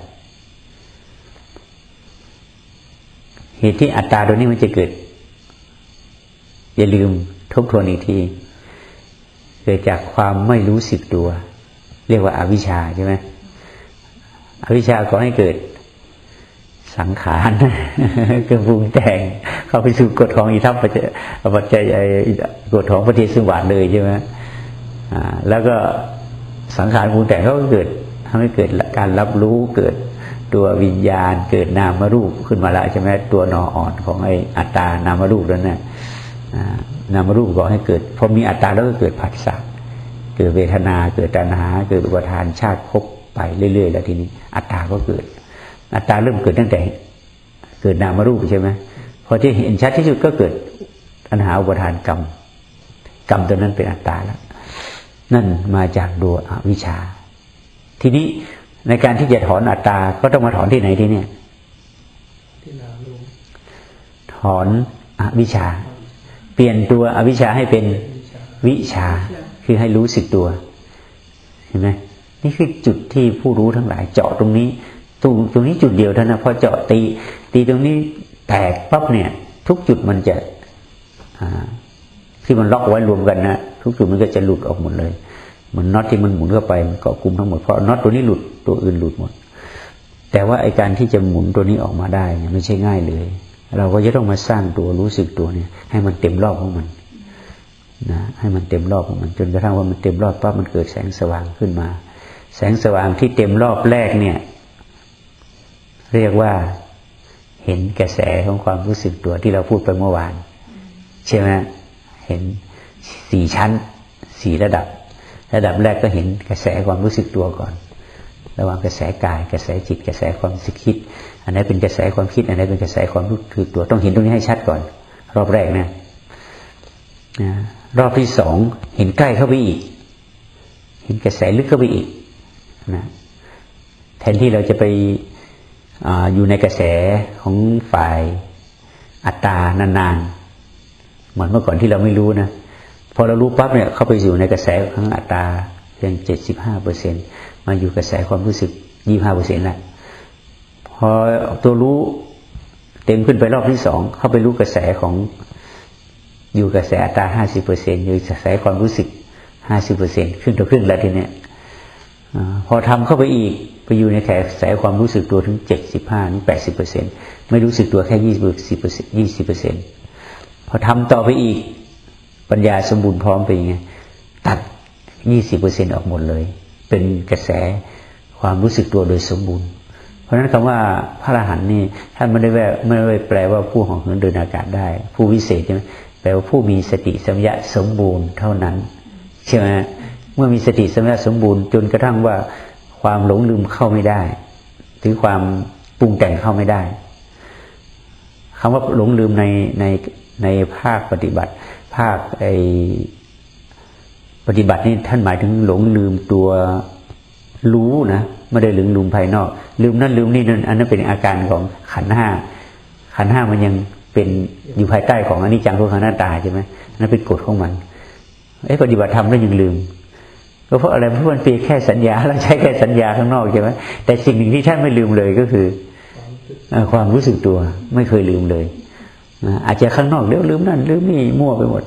เหตุที่อัตตาตัวนี้มันจะเกิด อย่าลืม ทบทวนอีกทีเกิดจากความไม่รู้สึกตัว เรียกว่าอาวิชชาใช่ไหมอวิชชาก็ให้เกิดสังขารเกิดปรุงแต่งเข้าไปสู่กฎของอิทัปปัจจัยกฎของปฏิสุวัตเลยใช่ไหมอ่าแล้วก็สังขารปรุงแต่งเขาก็เกิดทำให้เกิดการรับรู้เกิดตัววิญญาณ เกิดนามรูปขึ้นมาแล้วใช่ไหมตัวนออ่อนของไออัตตานามรูปแล้วเนี่ย นามรูปก็ให้เกิดพอมีอัตตาแล้วก็เกิดผัสสะเกิดเวทนาเกิดตัณหา เกิดอุปทานชาติพบไปเรื่อยๆ แล้วทีนี้ อัตตาก็เกิด อัตตาเริ่มเกิดตั้งแต่ เกิดนามรูปใช่ไหมพอที่เห็นชัดที่สุดก็เกิดตัณหาอุปทานกรรมกรรมตัวนั้นเป็นอัตตาแล้วนั่นมาจากดวงวิชา ทีนี้ในการที่จะถอนอัตตา ก็ต้องมาถอนที่ไหนที่เนี่ยที่นาูถอนอวิชชาเปลี่ยนตัวอวิชชาให้เป็นวิชาคือให้รู้สึกตัวเห็นไหมนี่คือจุดที่ผู้รู้ทั้งหลาย เจาะตรงนี้ตรงตรงนี้จุดเดียวเท่านั้นพอเจาะตี ตีตรงนี้แตกปั๊บเนี่ย ทุกจุดมันจะที่มันล็อกไว้รวมกันนะทุกจุดมันก็จะหลุดออกหมดเลยเหมือนน็อตที่มันหมุนเข้าไปมันเกาะกลุ่มทั้งหมดเพราะน็อตตัวนี้หลุดตัวอื่นหลุดหมด แต่ว่าไอการที่จะหมุนตัวนี้ออกมาได้เนี่ยไม่ใช่ง่ายเลย เราก็จะต้องมาสร้างตัวรู้สึกตัวเนี่ย ให้มันเต็มรอบของมันนะให้มันเต็มรอบของมัน จนกระทั่งว่ามันเต็มรอบปั๊บมันเกิดแสงสว่างขึ้นมา แสงสว่างที่เต็มรอบแรกเนี่ย เรียกว่าเห็นกระแสของความรู้สึกตัวที่เราพูดไปเมื่อวาน ใช่ไหมเห็นสี่ชั้นสี่ระดับ ระดับแรกก็เห็นกระแสความรู้สึกตัวก่อน ระหว่างกระแสกาย กระแสจิต กระแสความคิด อันไหนเป็นกระแสความคิด อันไหนเป็นกระแสความรู้คือตัวต้องเห็นตรงนี้ให้ชัดก่อน รอบแรกนะรอบที่สองเห็นใกล้เข้าไปอีก เห็นกระแสลึกเข้าไปอีกนะแทนที่เราจะไปออยู่ในกระแสของฝ่ายอัตตานานๆ เหมือนเมื่อก่อนที่เราไม่รู้นะพอเรารู้ปั๊บเนี่ยเข้าไปอยู่ในกระแสของอัตตาเพียงเจ็ดสิบห้าเปอร์เซ็นต์ มาอยู่กระแสความรู้สึกยี่ห้าเปอร์เซ็นต์ละพอตัวรู้เต็มขึ้นไปรอบที่สองเข้าไปรู้กระแสของอยู่กระแสอัตราห้าสิบเปอร์เซ็นอยู่กระแสความรู้สึกห้าสิบเปอร์เซ็นขึ้นตัวขึ้นแล้วทีเนี้ยพอทำเข้าไปอีกไปอยู่ในกระแสความรู้สึกตัวถึงเจ็ดสิบห้าถึงแปดสิบเปอร์เซ็นไม่รู้สึกตัวแค่ยี่สิบเปอร์เซ็นยี่สิบเปอร์เซ็นพอทำต่อไปอีกปัญญาสมบูรณ์พร้อมไปไงตัดยี่สิบเปอร์เซ็นออกหมดเลย เป็นกระแสความรู้สึกตัวโดยสมบูรณ์ เพราะฉะนั้นคำว่าพระอรหันต์นี่ท่านไม่ได้แวไม่ได้แปลว่าผู้ของเหินเดินอากาศได้ ผู้วิเศษใช่ไหมแปลว่าผู้มีสติสัมยาสมบูรณ์เท่านั้นใช่ไหมเมื่อมีสติสัมยาสมบูรณ์จนกระทั่งว่าความหลงลืมเข้าไม่ได้ หรือความปรุงแต่งเข้าไม่ได้คำว่าหลงลืมในในในภาคปฏิบัติ ภาคไอ ปฏิบัตินี่ท่านหมายถึงหลงลืมตัวรู้นะไม่ได้ลืมลืมภายนอก ลืมนั่นลืมนี่นั่นอันนั้นเป็นอาการของขันห้าขันห้ามันยังเป็นอยู่ภายใต้ของอนิจจังทุกขังหน้าตาใช่ไหมนั่นเป็นกฎของมันไอ้ปฏิบัติธรรมแล้วยังลืมก็เพราะอะไรเพราะมันเพียงแค่สัญญาเราใช้แค่สัญญาข้างนอกใช่ไหมแต่สิ่งหนึ่งที่ท่านไม่ลืมเลยก็คือความรู้สึกตัวไม่เคยลืมเลยอาจจะข้างนอกเดี๋ยวลืมนั่นลืมนี่มั่วไปหมด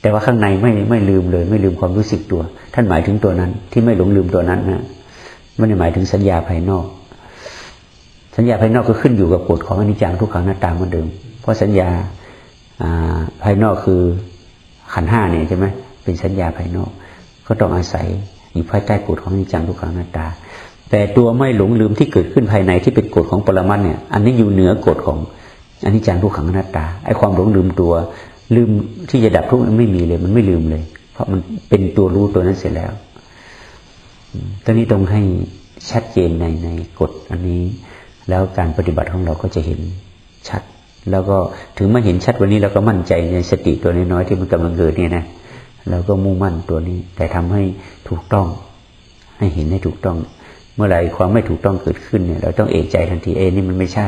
แต่ว่าข้างในไม่ไม่ลืมเลย ไม่ลืมความรู้สึกตัว ท่านหมายถึงตัวนั้น ที่ไม่หลงลืมตัวนั้นนะไม่ได้หมายถึงสัญญาภายนอก สัญญาภายนอกก็ขึ้นอยู่กับกฎของอนิจจังทุกขังหน้าตาเหมือนเดิม เพราะสัญญาภายนอกคือขันห้าเนี่ยใช่ไหมเป็นสัญญาภายนอก ก็ต้องอาศัยอยู่ภายใต้กฎของอนิจจังทุกขังหน้าตา แต่ตัวไม่หลงลืมที่เกิดขึ้นภายในที่เป็นกฎของปรมัตเนี่ย อันนี้อยู่เหนือกฎของอนิจจังทุกขังหน้าตาไอ้ความหลงลืมตัว ลืมที่จะดับทุกข์มันไม่มีเลย มันไม่ลืมเลย เพราะมันเป็นตัวรู้ตัวนั้นเสร็จแล้วตอนนี้ต้องให้ชัดเจนในในกฎอันนี้ แล้วการปฏิบัติของเราก็จะเห็นชัด แล้วก็ถึงมาเห็นชัดวันนี้เราก็มั่นใจในสติตัวน้อยๆที่มันกำลังเกิดเนี่ยนะเราก็มุ่งมั่นตัวนี้ แต่ทำให้ถูกต้อง ให้เห็นให้ถูกต้อง เมื่อไหร่ความไม่ถูกต้องเกิดขึ้นเนี่ย เราต้องเอกใจทันทีเอ้นี่มันไม่ใช่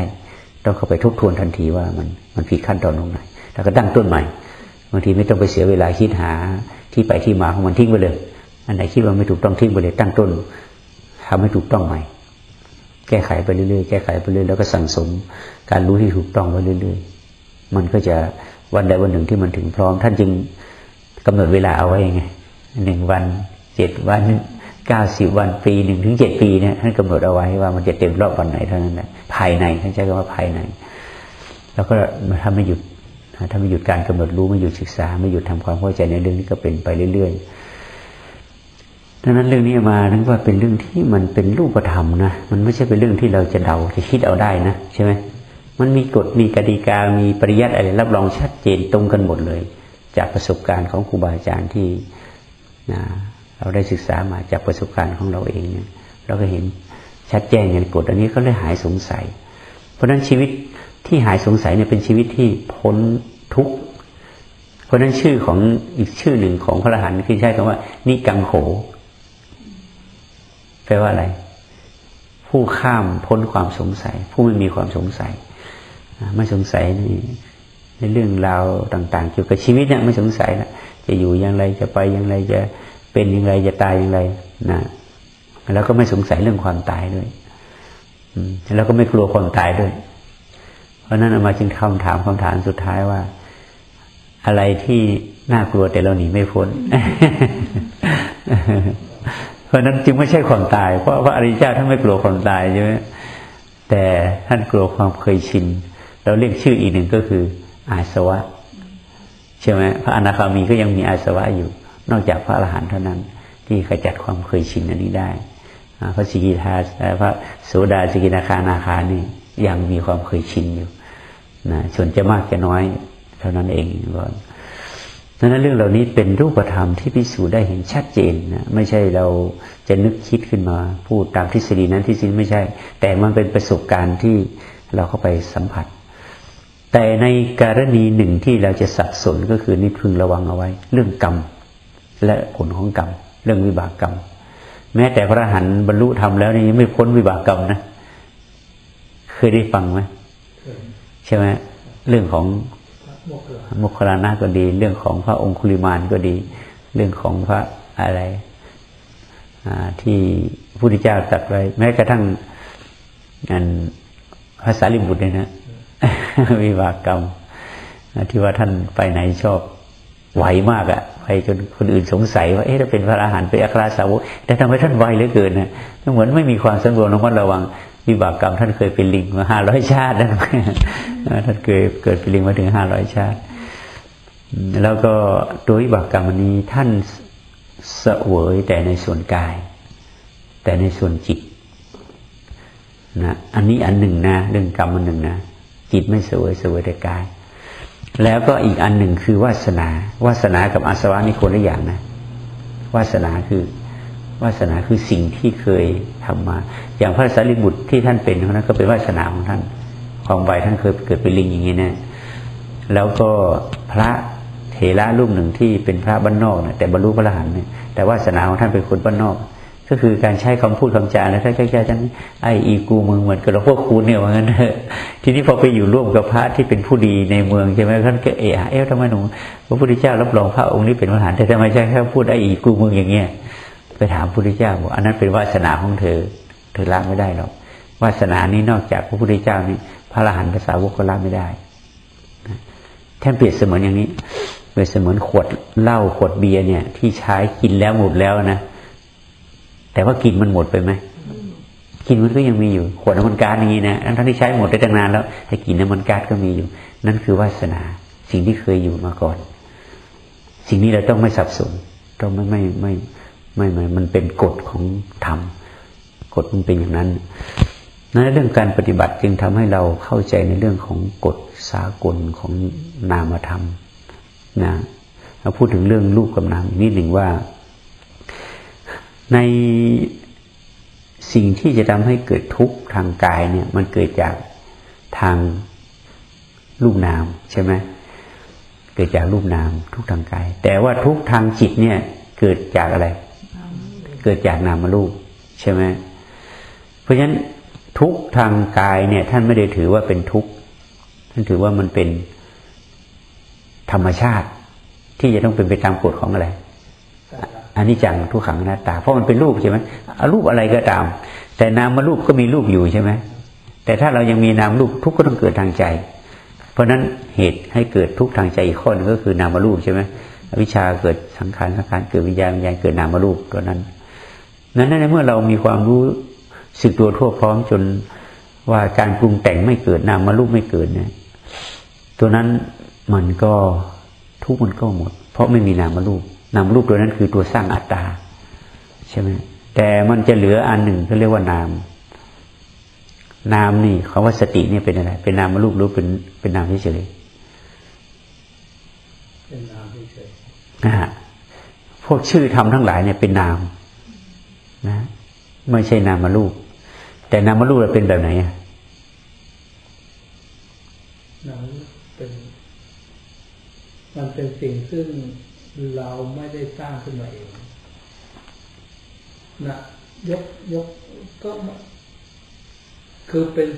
ต้องเข้าไปทบทวนทันทีว่ามันมันผิดขั้นตอนตรงไหน แล้วก็ตั้งต้นใหม่บางทีไม่ต้องไปเสียเวลาคิดหาที่ไปที่มาของมันทิ้งไปเลย อันไหนคิดว่าไม่ถูกต้องทิ้งไปเลย ตั้งต้นทำให้ถูกต้องใหม่ แก้ไขไปเรื่อยๆ แก้ไขไปเรื่อยแล้วก็สั่งสม การรู้ที่ถูกต้องไปเรื่อยๆ มันก็จะวันใดวันหนึ่งที่มันถึงพร้อม ท่านจึงกำหนดเวลาเอาไว้ไงหนึ่งวันเจ็ดวันเก้าสิบวันปีหนึ่งถึงเจ็ดปีเนี่ยท่านกำหนดเอาไว้ว่ามันจะเต็มรอบวันไหนเท่านั้นแหละภายในท่านใช้คำว่าภายใน แล้วก็ทำให้หยุด ถ้าไม่หยุดการกำหนดรู้ไม่หยุดศึกษา ไม่หยุดทำความเข้าใจในเรื่องนี้ก็เป็นไปเรื่อยๆดังนั้นเรื่องนี้มานั้นว่าเป็นเรื่องที่มันเป็นรูปธรรมนะมันไม่ใช่เป็นเรื่องที่เราจะเดาจะคิดเอาได้นะใช่ไหมมันมีกฎมีกติกามีปริยัติอะไรรับรองชัดเจนตรงกันหมดเลย จากประสบการณ์ของครูบาอาจารย์ที่นะเราได้ศึกษามาจากประสบการณ์ของเราเองเนี่ยเราก็เห็นชัดแจ้งในกฎอันนี้ก็เลยหายสงสัย เพราะฉะนั้นชีวิตที่หายสงสัยเนี่ยเป็นชีวิตที่พ้น ทุกข์เพราะนั้นชื่อของอีกชื่อหนึ่งของพระอรหันต์คือใช้คำว่า นิกังโหแปลว่าอะไร ผู้ข้ามพ้นความสงสัย ผู้ไม่มีความสงสัย ไม่สงสัยในในเรื่องราวต่าง ๆ เกี่ยวกับชีวิตเนี่ยไม่สงสัยนะจะอยู่อย่างไรจะไปอย่างไรจะเป็นอย่างไรจะตายอย่างไรนะแล้วก็ไม่สงสัยเรื่องความตายด้วยแล้วก็ไม่กลัวความตายด้วย เพราะนั้นมาจึงคำถามคำถามสุดท้ายว่า อะไรที่น่ากลัวแต่เราหนีไม่พ้น เพราะนั้นจึงไม่ใช่ความตาย เพราะพระอริยเจ้าท่านไม่กลัวความตายใช่ไหมแต่ท่านกลัวความเคยชิน เราเรียกชื่ออีกหนึ่งก็คือ อาสวะใช่ไหมพระอนาคามีก็ยังมีอาสวะอยู่ นอกจากพระอรหันต์เท่านั้น ที่ขจัดความเคยชินอันนี้ได้พระสิกิทาพระโสดาสิกินาคานาคานี่ยังมีความเคยชินอยู่นะส่วนจะมากจะน้อย เท่านั้นเองก่อนดังนั้นเรื่องเหล่านี้เป็นรูปธรรมที่พิสูจน์ได้เห็นชัดเจนนะไม่ใช่เราจะนึกคิดขึ้นมา พูดตามทฤษฎีนั้นทฤษฎีไม่ใช่ แต่มันเป็นประสบการณ์ที่เราเข้าไปสัมผัส แต่ในกรณีหนึ่งที่เราจะสับสนก็คือนี่พึงระวังเอาไว้ เรื่องกรรม และผลของกรรม เรื่องวิบากกรรม แม้แต่พระอรหันต์บรรลุธรรมแล้วนี่ยังไม่พ้นวิบากกรรมนะเคยได้ฟังไหมเคยใช่ไหมเรื่องของพระโมคคัลลามุคลานะก็ดี เรื่องของพระองคุลิมานก็ดี เรื่องของพระอะไรอ่าที่พระพุทธเจ้าตรัสไว้ แม้กระทั่งงานภาษาลิบุตรเนี่ยนะวิบากกรรมที่ว่าท่านไปไหนชอบไหวมากอะ่ะไปจนคนอื่นสงสัยว่าเอ๊ะถ้าเป็นพระอรหันต์เป็นอัครสาวกแต่ทำไมท่านไวเหลือเกินนะเหมือนไม่มีความสำรวมระมัดระวัง วิบากกรรมท่านเคยเป็นลิงมาห้าร้อยชาตินั่นท่านเคยเกิดเป็นลิงมาถึงห้าร้อยชาติ แล้วก็โดยวิบากกรรมนนี้ท่านเสวยแต่ในส่วนกาย แต่ในส่วนจิตนะอันนี้อันหนึ่งนะเรื่องกรรมอันหนึ่งนะจิตไม่เสวยเสวยแต่กาย แล้วก็อีกอันหนึ่งคือวาสนาวาสนากับอาสวะนี่คนละอย่างนะวาสนาคือ วาสนาคือสิ่งที่เคยทำมา อย่างพระสารีบุตรที่ท่านเป็นนั้นก็เป็นวาสนาของท่านความไวท่านเคยเกิดเป็นลิงอย่างนี้นะแล้วก็พระเถระรูปหนึ่งที่เป็นพระบ้านนอกเนี่ยแต่บรรลุพระอรหันต์เนี่ยแต่วาสนาของท่านเป็นคนบ้านนอก ก็คือการใช้คำพูดคำจาแล้วถ้าใช้ๆฉันไออีกูมึงเหมือนกับเราพวกคุณเนี่ยว่างั้นเถอะทีนี้พอไปอยู่ร่วมกับพระที่เป็นผู้ดีในเมืองใช่ไหมท่านก็เอะเอ๊ะทำไมหนูพระพุทธเจ้ารับรองพระองค์นี้เป็นพระอรหันต์แต่ทำไมใช่แค่พูดไออีกูมึงอย่างเงี้ย ไปถามพระพุทธเจ้าบอกอันนั้นเป็นวาสนาของเธอ เธอละไม่ได้หรอกวาสนานี้นอกจากพระพุทธเจ้านี่พระอรหันต์ภาษาวกก็ละไม่ได้แท่นเปรียบเสมือนอย่างนี้เปรียบเสมือนขวดเหล้าขวดเบียร์เนี่ย ที่ใช้กินแล้วหมดแล้วนะแต่ว่ากินมันหมดไปไหมกินมันก็ยังมีอยู่ ขวดน้ำมันก๊าซอย่างนี้นะทั้งที่ใช้หมดได้ตั้งนานแล้วแต่กินน้ำมันก๊าซก็มีอยู่ นั่นคือวาสนาสิ่งที่เคยอยู่มาก่อน สิ่งนี้เราต้องไม่สับสนต้องไม่ไม่ไม่ ไม่ไม่มันเป็นกฎของธรรมกฎมันเป็นอย่างนั้นนั้นเรื่องการปฏิบัติจึงทำให้เราเข้าใจในเรื่องของกฎสากลของนามธรรมนะเราพูดถึงเรื่องรูปกับนามนิดหนึ่งว่า ในสิ่งที่จะทำให้เกิดทุกข์ทางกายเนี่ย มันเกิดจากทางรูปนามใช่ไหมเกิดจากรูปนามทุกข์ทางกาย แต่ว่าทุกข์ทางจิตเนี่ยเกิดจากอะไร เกิดจากนามรูปใช่ไหมเพราะฉะนั้นทุกทางกายเนี่ย ท่านไม่ได้ถือว่าเป็นทุกท่านถือว่ามันเป็นธรรมชาติ ที่จะต้องเป็นไปตามกฎของอะไรอันนี้จังทุกขังอนัตตา เพราะมันเป็นรูปใช่ไหมอารูปอะไรก็ตาม แต่นามรูปก็มีรูปอยู่ใช่ไหมแต่ถ้าเรายังมีนามรูปทุกก็ต้องเกิดทางใจ เพราะฉะนั้นเหตุให้เกิดทุกทางใจอีกข้อหนึงก็คือนามรูปใช่ไหมวิชชาเกิดสังขารสังขารเกิดวิญญาณวิญญาณเกิดนามรูปตัวนั้น นั้นในเมื่อเรามีความรู้สึกตัวทั่วพร้อมจนว่าการปรุงแต่งไม่เกิดนามรูปไม่เกิดเนี่ย ตัวนั้นมันก็ทุกข์มันก็หมด เพราะไม่มีนามรูปนามรูปตัวนั้นคือตัวสร้างอัตตาใช่ไหมแต่มันจะเหลืออันหนึ่งก็เรียกว่านาม นามนี่คำว่าสติเนี่ยเป็นอะไร เป็นนามรูปหรือเป็นเป็นนามเฉยเป็นนามเฉยๆนะฮะพวกชื่อธรรมทั้งหลายเนี่ยเป็นนาม นะไม่ใช่นามรูป แต่นามรูปเราเป็นแบบไหนอะๆนั้นเป็นมันเป็นสิ่งซึ่งเราไม่ได้สร้างขึ้นมาเองนะยกยกก็ไม่คือเป็น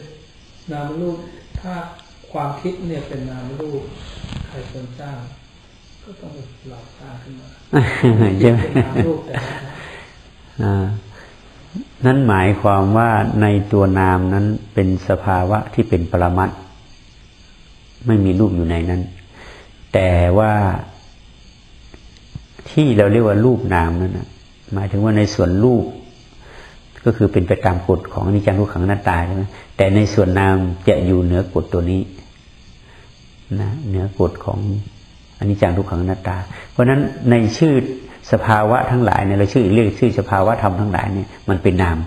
นามรูปถ้าความคิดเนี่ยเป็นนามรูปใครคนสร้าง ก็ต้องเราสร้างขึ้นมาใช่ไหมเป็นนามรูปแต่ละ นั่นหมายความว่าในตัวนามนั้นเป็นสภาวะที่เป็นปรมัตถ์ไม่มีรูปอยู่ในนั้น แต่ว่าที่เราเรียกว่ารูปนามนั้นนะหมายถึงว่าในส่วนรูป ก็คือเป็นไปตามกฎของอนิจจังทุกขังอนัตตาใช่ไหมแต่ในส่วนนามจะอยู่เหนือกฎตัวนี้นะเหนือกฎของอนิจจังทุกขังอนัตตา เพราะฉะนั้นในชื่อ สภาวะทั้งหลายเนี่ยเราชื่อเรียกชื่อสภาวะธรรมทั้งหลายเนี่ยมันเป็นนาม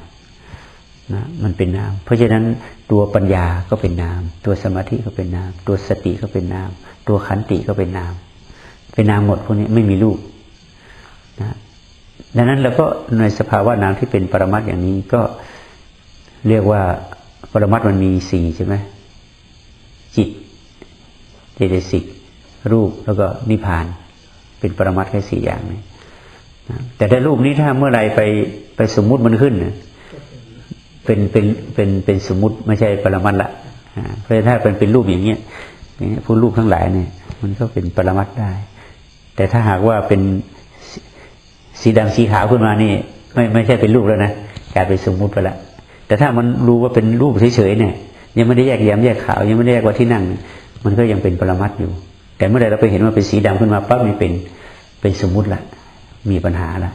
นะมันเป็นนาม เพราะฉะนั้นตัวปัญญาก็เป็นนาม ตัวสมาธิก็เป็นนาม ตัวสติก็เป็นนาม ตัวขันติก็เป็นนาม เป็นนามหมดพวกนี้ไม่มีรูปนะดังนั้นเราก็ในสภาวะนามที่เป็นปรมัตอย่างนี้ก็เรียกว่าปรมัตมันมีสี่ใช่ไหมจิตเจตสิกรูปแล้วก็นิพพาน เป็นปรมัตแค่สี่อย่างนี้ แต่ถ้ารูปนี้ถ้าเมื่อไรไปไปสมมุติมันขึ้นเป็นเป็นเป็นเป็นสมมุติไม่ใช่ปรมัตละเพราะถ้าเป็นเป็นรูปอย่างเงี้ยผู้รูปทั้งหลายเนี่ย มันก็เป็นปรมัตได้ แต่ถ้าหากว่าเป็นสีดำสีขาวขึ้นมานี่ ไม่ไม่ใช่เป็นรูปแล้วนะกลายเป็นสมมุติไปละแต่ถ้ามันรู้ว่าเป็นรูปเฉยๆเนี่ย ยังไม่ได้แยกแยมแยกขาว ยังไม่ได้แยกว่าที่นั่ง มันก็ยังเป็นปรมัตอยู่ แต่เมื่อใดเราไปเห็นว่าเป็นสีดำขึ้นมาปั๊บมันเป็นเป็นสมมุติละ มีปัญหาละ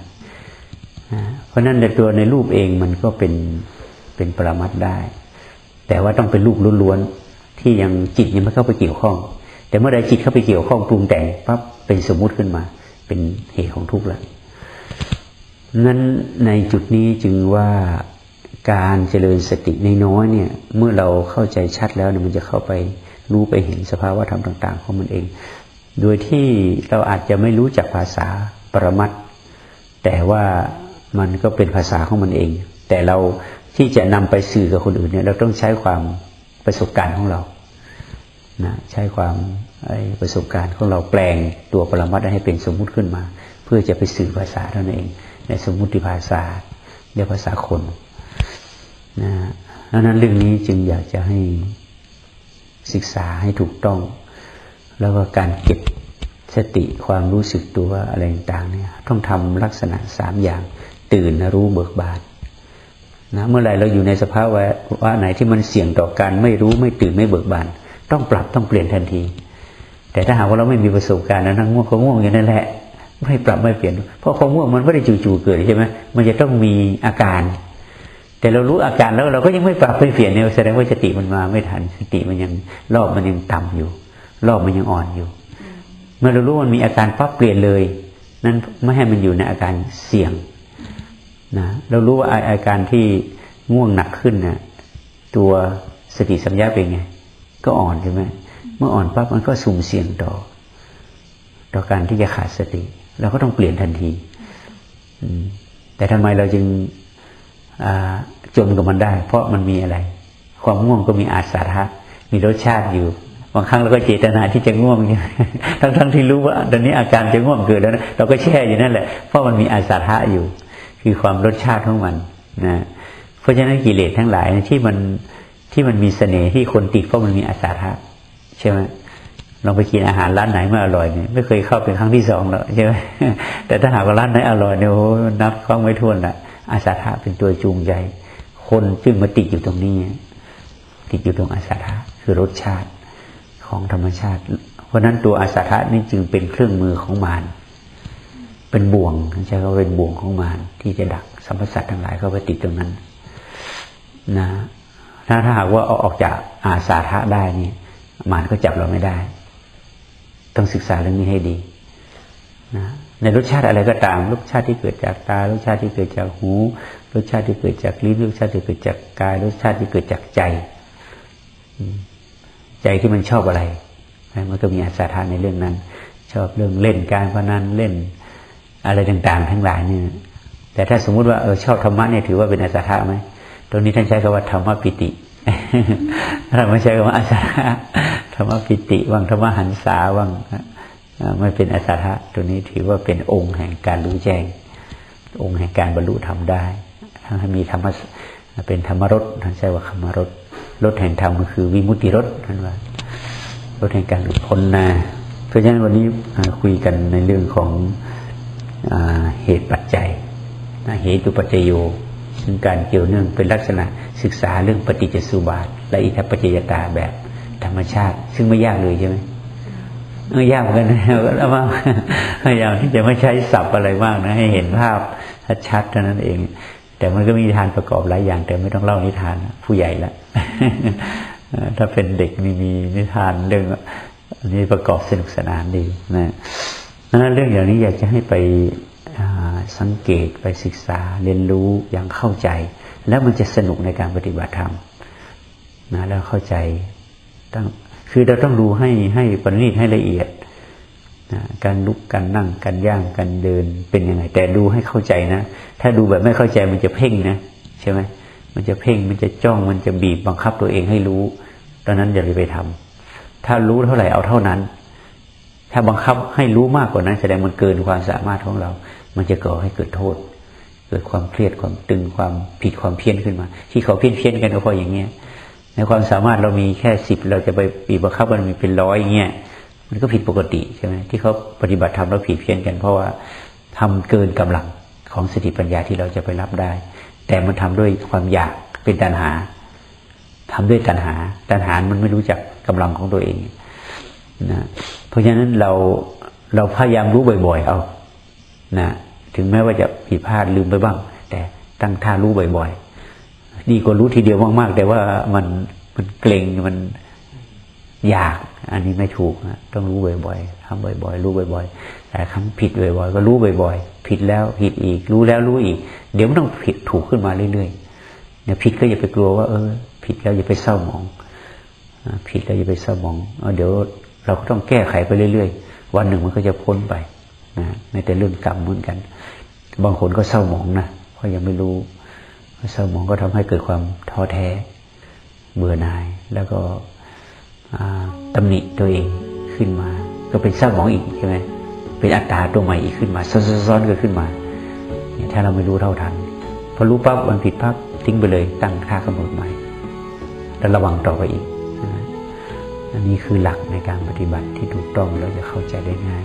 เพราะนั้นในตัวในรูปเองมันก็เป็นเป็นปรมัตได้ แต่ว่าต้องเป็นรูปล้วนๆที่ยังจิตยังไม่เข้าไปเกี่ยวข้อง แต่เมื่อใดจิตเข้าไปเกี่ยวข้องปรุงแต่งปั๊บเป็นสมมุติขึ้นมา เป็นเหตุของทุกข์ละนั้นในจุดนี้จึงว่าการเจริญสติในน้อยเนี่ย เมื่อเราเข้าใจชัดแล้วเนี่ยมันจะเข้าไปรู้ไปเห็นสภาวะธรรมต่าง ๆ ของมันเอง โดยที่เราอาจจะไม่รู้จักภาษา ปรมัตแต่ว่ามันก็เป็นภาษาของมันเอง แต่เราที่จะนำไปสื่อกับคนอื่นเนี่ย เราต้องใช้ความประสบการณ์ของเรานะใช้ความประสบการณ์ของเราแปลงตัวปรมัตให้เป็นสมมุติขึ้นมา เพื่อจะไปสื่อภาษาเท่านั้นเอง ในสมมุติภาษาเรียกภาษาคนนะดังนั้นเรื่องนี้จึงอยากจะให้ศึกษาให้ถูกต้อง แล้วก็การเก็บ สติความรู้สึกตัวอะไรต่างๆเนี่ยต้องทำลักษณะสามอย่าง ตื่นรู้เบิกบานนะเมื่อไหร่เราอยู่ในสภาวะว่าไหนที่มันเสี่ยงต่อการไม่รู้ไม่ตื่นไม่เบิกบาน ต้องปรับต้องเปลี่ยนทันที แต่ถ้าหากว่าเราไม่มีประสบการณ์นะนั่งง่วงก็ง่วงอย่างนั้นแหละ ไม่ปรับไม่เปลี่ยน เพราะความง่วงมันไม่ได้จู่ๆเกิดใช่ไหมมันจะต้องมีอาการ แต่เรารู้อาการแล้วเราก็ยังไม่ปรับไม่เปลี่ยนเนี่ยแสดงว่าสติมันมาไม่ทันสติมันยังรอบมันยังต่ำอยู่ รอบมันยังอ่อนอยู่ เมื่อเรารู้มันมีอาการปั๊บเปลี่ยนเลย นั้นไม่ให้มันอยู่ในอาการเสี่ยงนะเรารู้ว่าอาการที่ง่วงหนักขึ้นนะตัวสติสัมยาเป็นไง ก็อ่อนใช่ไหมเมื่ออ่อนปั๊บมันก็สุ่มเสี่ยงต่อ ต่อการที่จะขาดสติ เราก็ต้องเปลี่ยนทันทีแต่ทำไมเราจึงจมกับมันได้ เพราะมันมีอะไร ความง่วงก็มีอาสาระมีรสชาติอยู่ บางครั้งเราก็เจตนาที่จะง่วงทั้งทั้งที่รู้ว่าตอนนี้อาการจะง่วงเกิดแล้วนะเราก็แช่อยู่นั่นแหละ เพราะมันมีอาสาระอยู่ คือความรสชาติของมันนะเพราะฉะนั้นกิเลสทั้งหลายที่มันที่มันมีเสน่ห์ที่คนติดเพราะมันมีอาสาระใช่ไหมลองไปกินอาหารร้านไหนไม่อร่อยเนี่ยไม่เคยเข้าเป็นครั้งที่สองแล้วใช่ไหมแต่ถ้าหากว่าร้านไหนอร่อยเนี่ยโอ้นับครั้งไม่ถ้วนละอาสาทะเป็นตัวจูงใจ คนจึงมาติดอยู่ตรงนี้ ติดอยู่ตรงอาสาทะคือรสชาติ ของธรรมชาติ เพราะนั้นตัวอาสาทะนี่จึงเป็นเครื่องมือของมารเป็นบ่วงใช่เขาเป็นบ่วงของมารที่จะดักสัมพสัตทั้งหลายเข้าไปติดตรงนั้น นะถ้าถ้าหากว่าเอาออกจากอาสาทะได้นี่มารก็จับเราไม่ได้ ต้องศึกษาเรื่องนี้ให้ดีนะในรสชาติอะไรก็ตามรสชาติที่เกิดจากตารสชาติที่เกิดจากหูรสชาติที่เกิดจากลิ้นรสชาติที่เกิดจากกายรสชาติที่เกิดจากใจ ใจที่มันชอบอะไรมันก็มีอาสาทานในเรื่องนั้น ชอบเรื่องเล่นการพนันเล่นอะไรต่างๆ ทั้งหลายเนี่ยแต่ถ้าสมมุติว่าเออชอบธรรมะเนี่ยถือว่าเป็นอาสาทะไหมตรงนี้ท่านใช้คำว่าธรรมปิติเราไม่ใช้คำว่าอาสาทะธรรมปิติว่างธรรมหันษาว่างไม่เป็นอาสัทะตัวนี้ถือว่าเป็นองค์แห่งการรู้แจ้ง องค์แห่งการบรรลุธรรมได้ถ้ามีธรรมะเป็นธรรมรสท่านใช้ว่าธรรมรส รสแห่งธรรมก็คือวิมุตติรสท่านว่ารสแห่งการหลุดพ้นนะเพราะฉะนั้นวันนี้คุยกันในเรื่องของอเหตุปัจจัยเหตุปัจจโยซึ่งการเกี่ยวเนื่องเป็นลักษณะศึกษาเรื่องปฏิจจสุบาท และอิทัปปัจจยตาแบบธรรมชาติ ซึ่งไม่ยากเลยใช่ไหมไม่ยากเหมือนกันแล้วว่าพยายามที่จะไม่ใช้ศัพท์อะไรมากนะ ให้เห็นภาพชัดๆเท่านั้นเอง แต่มันก็มีนิทานประกอบหลายอย่าง แต่ไม่ต้องเล่านิทานผู้ใหญ่ละถ้าเป็นเด็กมีมีนิทานเรื่องอันนี้ประกอบสนุกสนานดีนะนั้นเรื่องอย่างนี้อยากจะให้ไปสังเกตไปศึกษาเรียนรู้อย่างเข้าใจ แล้วมันจะสนุกในการปฏิบัติธรรมนะแล้วเข้าใจตั้งคือเราต้องดูให้ให้ปณิตให้ละเอียด การลุกการนั่งการย่างการเดินเป็นยังไง แต่ดูให้เข้าใจนะ ถ้าดูแบบไม่เข้าใจมันจะเพ่งนะใช่ไหมมันจะเพ่งมันจะจ้องมันจะบีบบังคับตัวเองให้รู้ตอนนั้นอย่าไปทำถ้ารู้เท่าไหร่เอาเท่านั้น ถ้าบังคับให้รู้มากกว่านั้น แสดงมันเกินความสามารถของเรา มันจะก่อให้เกิดโทษ เกิดความเครียดความตึงความผิดความเพี้ยนขึ้นมา ที่เขาเพี้ยนเพี้ยนกันก็เพราะอย่างเงี้ยในความสามารถเรามีแค่สิบเราจะไปบีบบังคับมันมีเป็นร้อยอย่างเงี้ย มันก็ผิดปกติใช่ไหมที่เขาปฏิบัติธรรมแล้วผิดเพี้ยนกันเพราะว่าทำเกินกำลังของสติปัญญาที่เราจะไปรับได้ แต่มันทำด้วยความอยากเป็นตัณหาทำด้วยตัณหา ตัณหา มันไม่รู้จักกำลังของตัวเองนะเพราะฉะนั้นเราเราพยายามรู้บ่อย ๆ เอานะถึงแม้ว่าจะผิดพลาดลืมไปบ้าง แต่ตั้งท่ารู้บ่อยๆดีกว่ารู้ทีเดียวมากๆ แต่ว่ามันมันเกรงมันอยาก อันนี้ไม่ถูกนะต้องรู้บ่อยๆทำบ่อย ๆ รู้บ่อย ๆ แต่ครั้งผิดบ่อยๆก็รู้บ่อย ๆ ผิดแล้วผิดอีก รู้แล้วรู้อีก เดี๋ยวมันต้องผิดถูกขึ้นมาเรื่อยๆเนี่ยผิดก็อย่าไปกลัวว่า เออ ผิดแล้วอย่าไปเศร้าหมองผิดแล้วอย่าไปเศร้าหมองเดี๋ยวเราก็ต้องแก้ไขไปเรื่อยๆ วันหนึ่งมันก็จะพ้นไปนะในแต่เรื่องกรรมเหมือนกัน บางคนก็เศร้าหมองนะเพราะยังไม่รู้เศร้าหมองก็ทำให้เกิดความท้อแท้ เบื่อหน่ายแล้วก็ ตำหนิตัวเองขึ้นมา ก็เป็นเศร้าหมองอีกใช่ไหมเป็นอัตตาตัวใหม่อีกขึ้นมาซ้อนๆก็ขึ้นมาเนี่ยถ้าเราไม่รู้เท่าทันพอรู้ปั๊บมันผิดปั๊บทิ้งไปเลยตั้งค่ากำหนดใหม่แล้วระวังต่อไปอีกอันนี้คือหลักในการปฏิบัติที่ถูกต้องแล้วจะเข้าใจได้ง่าย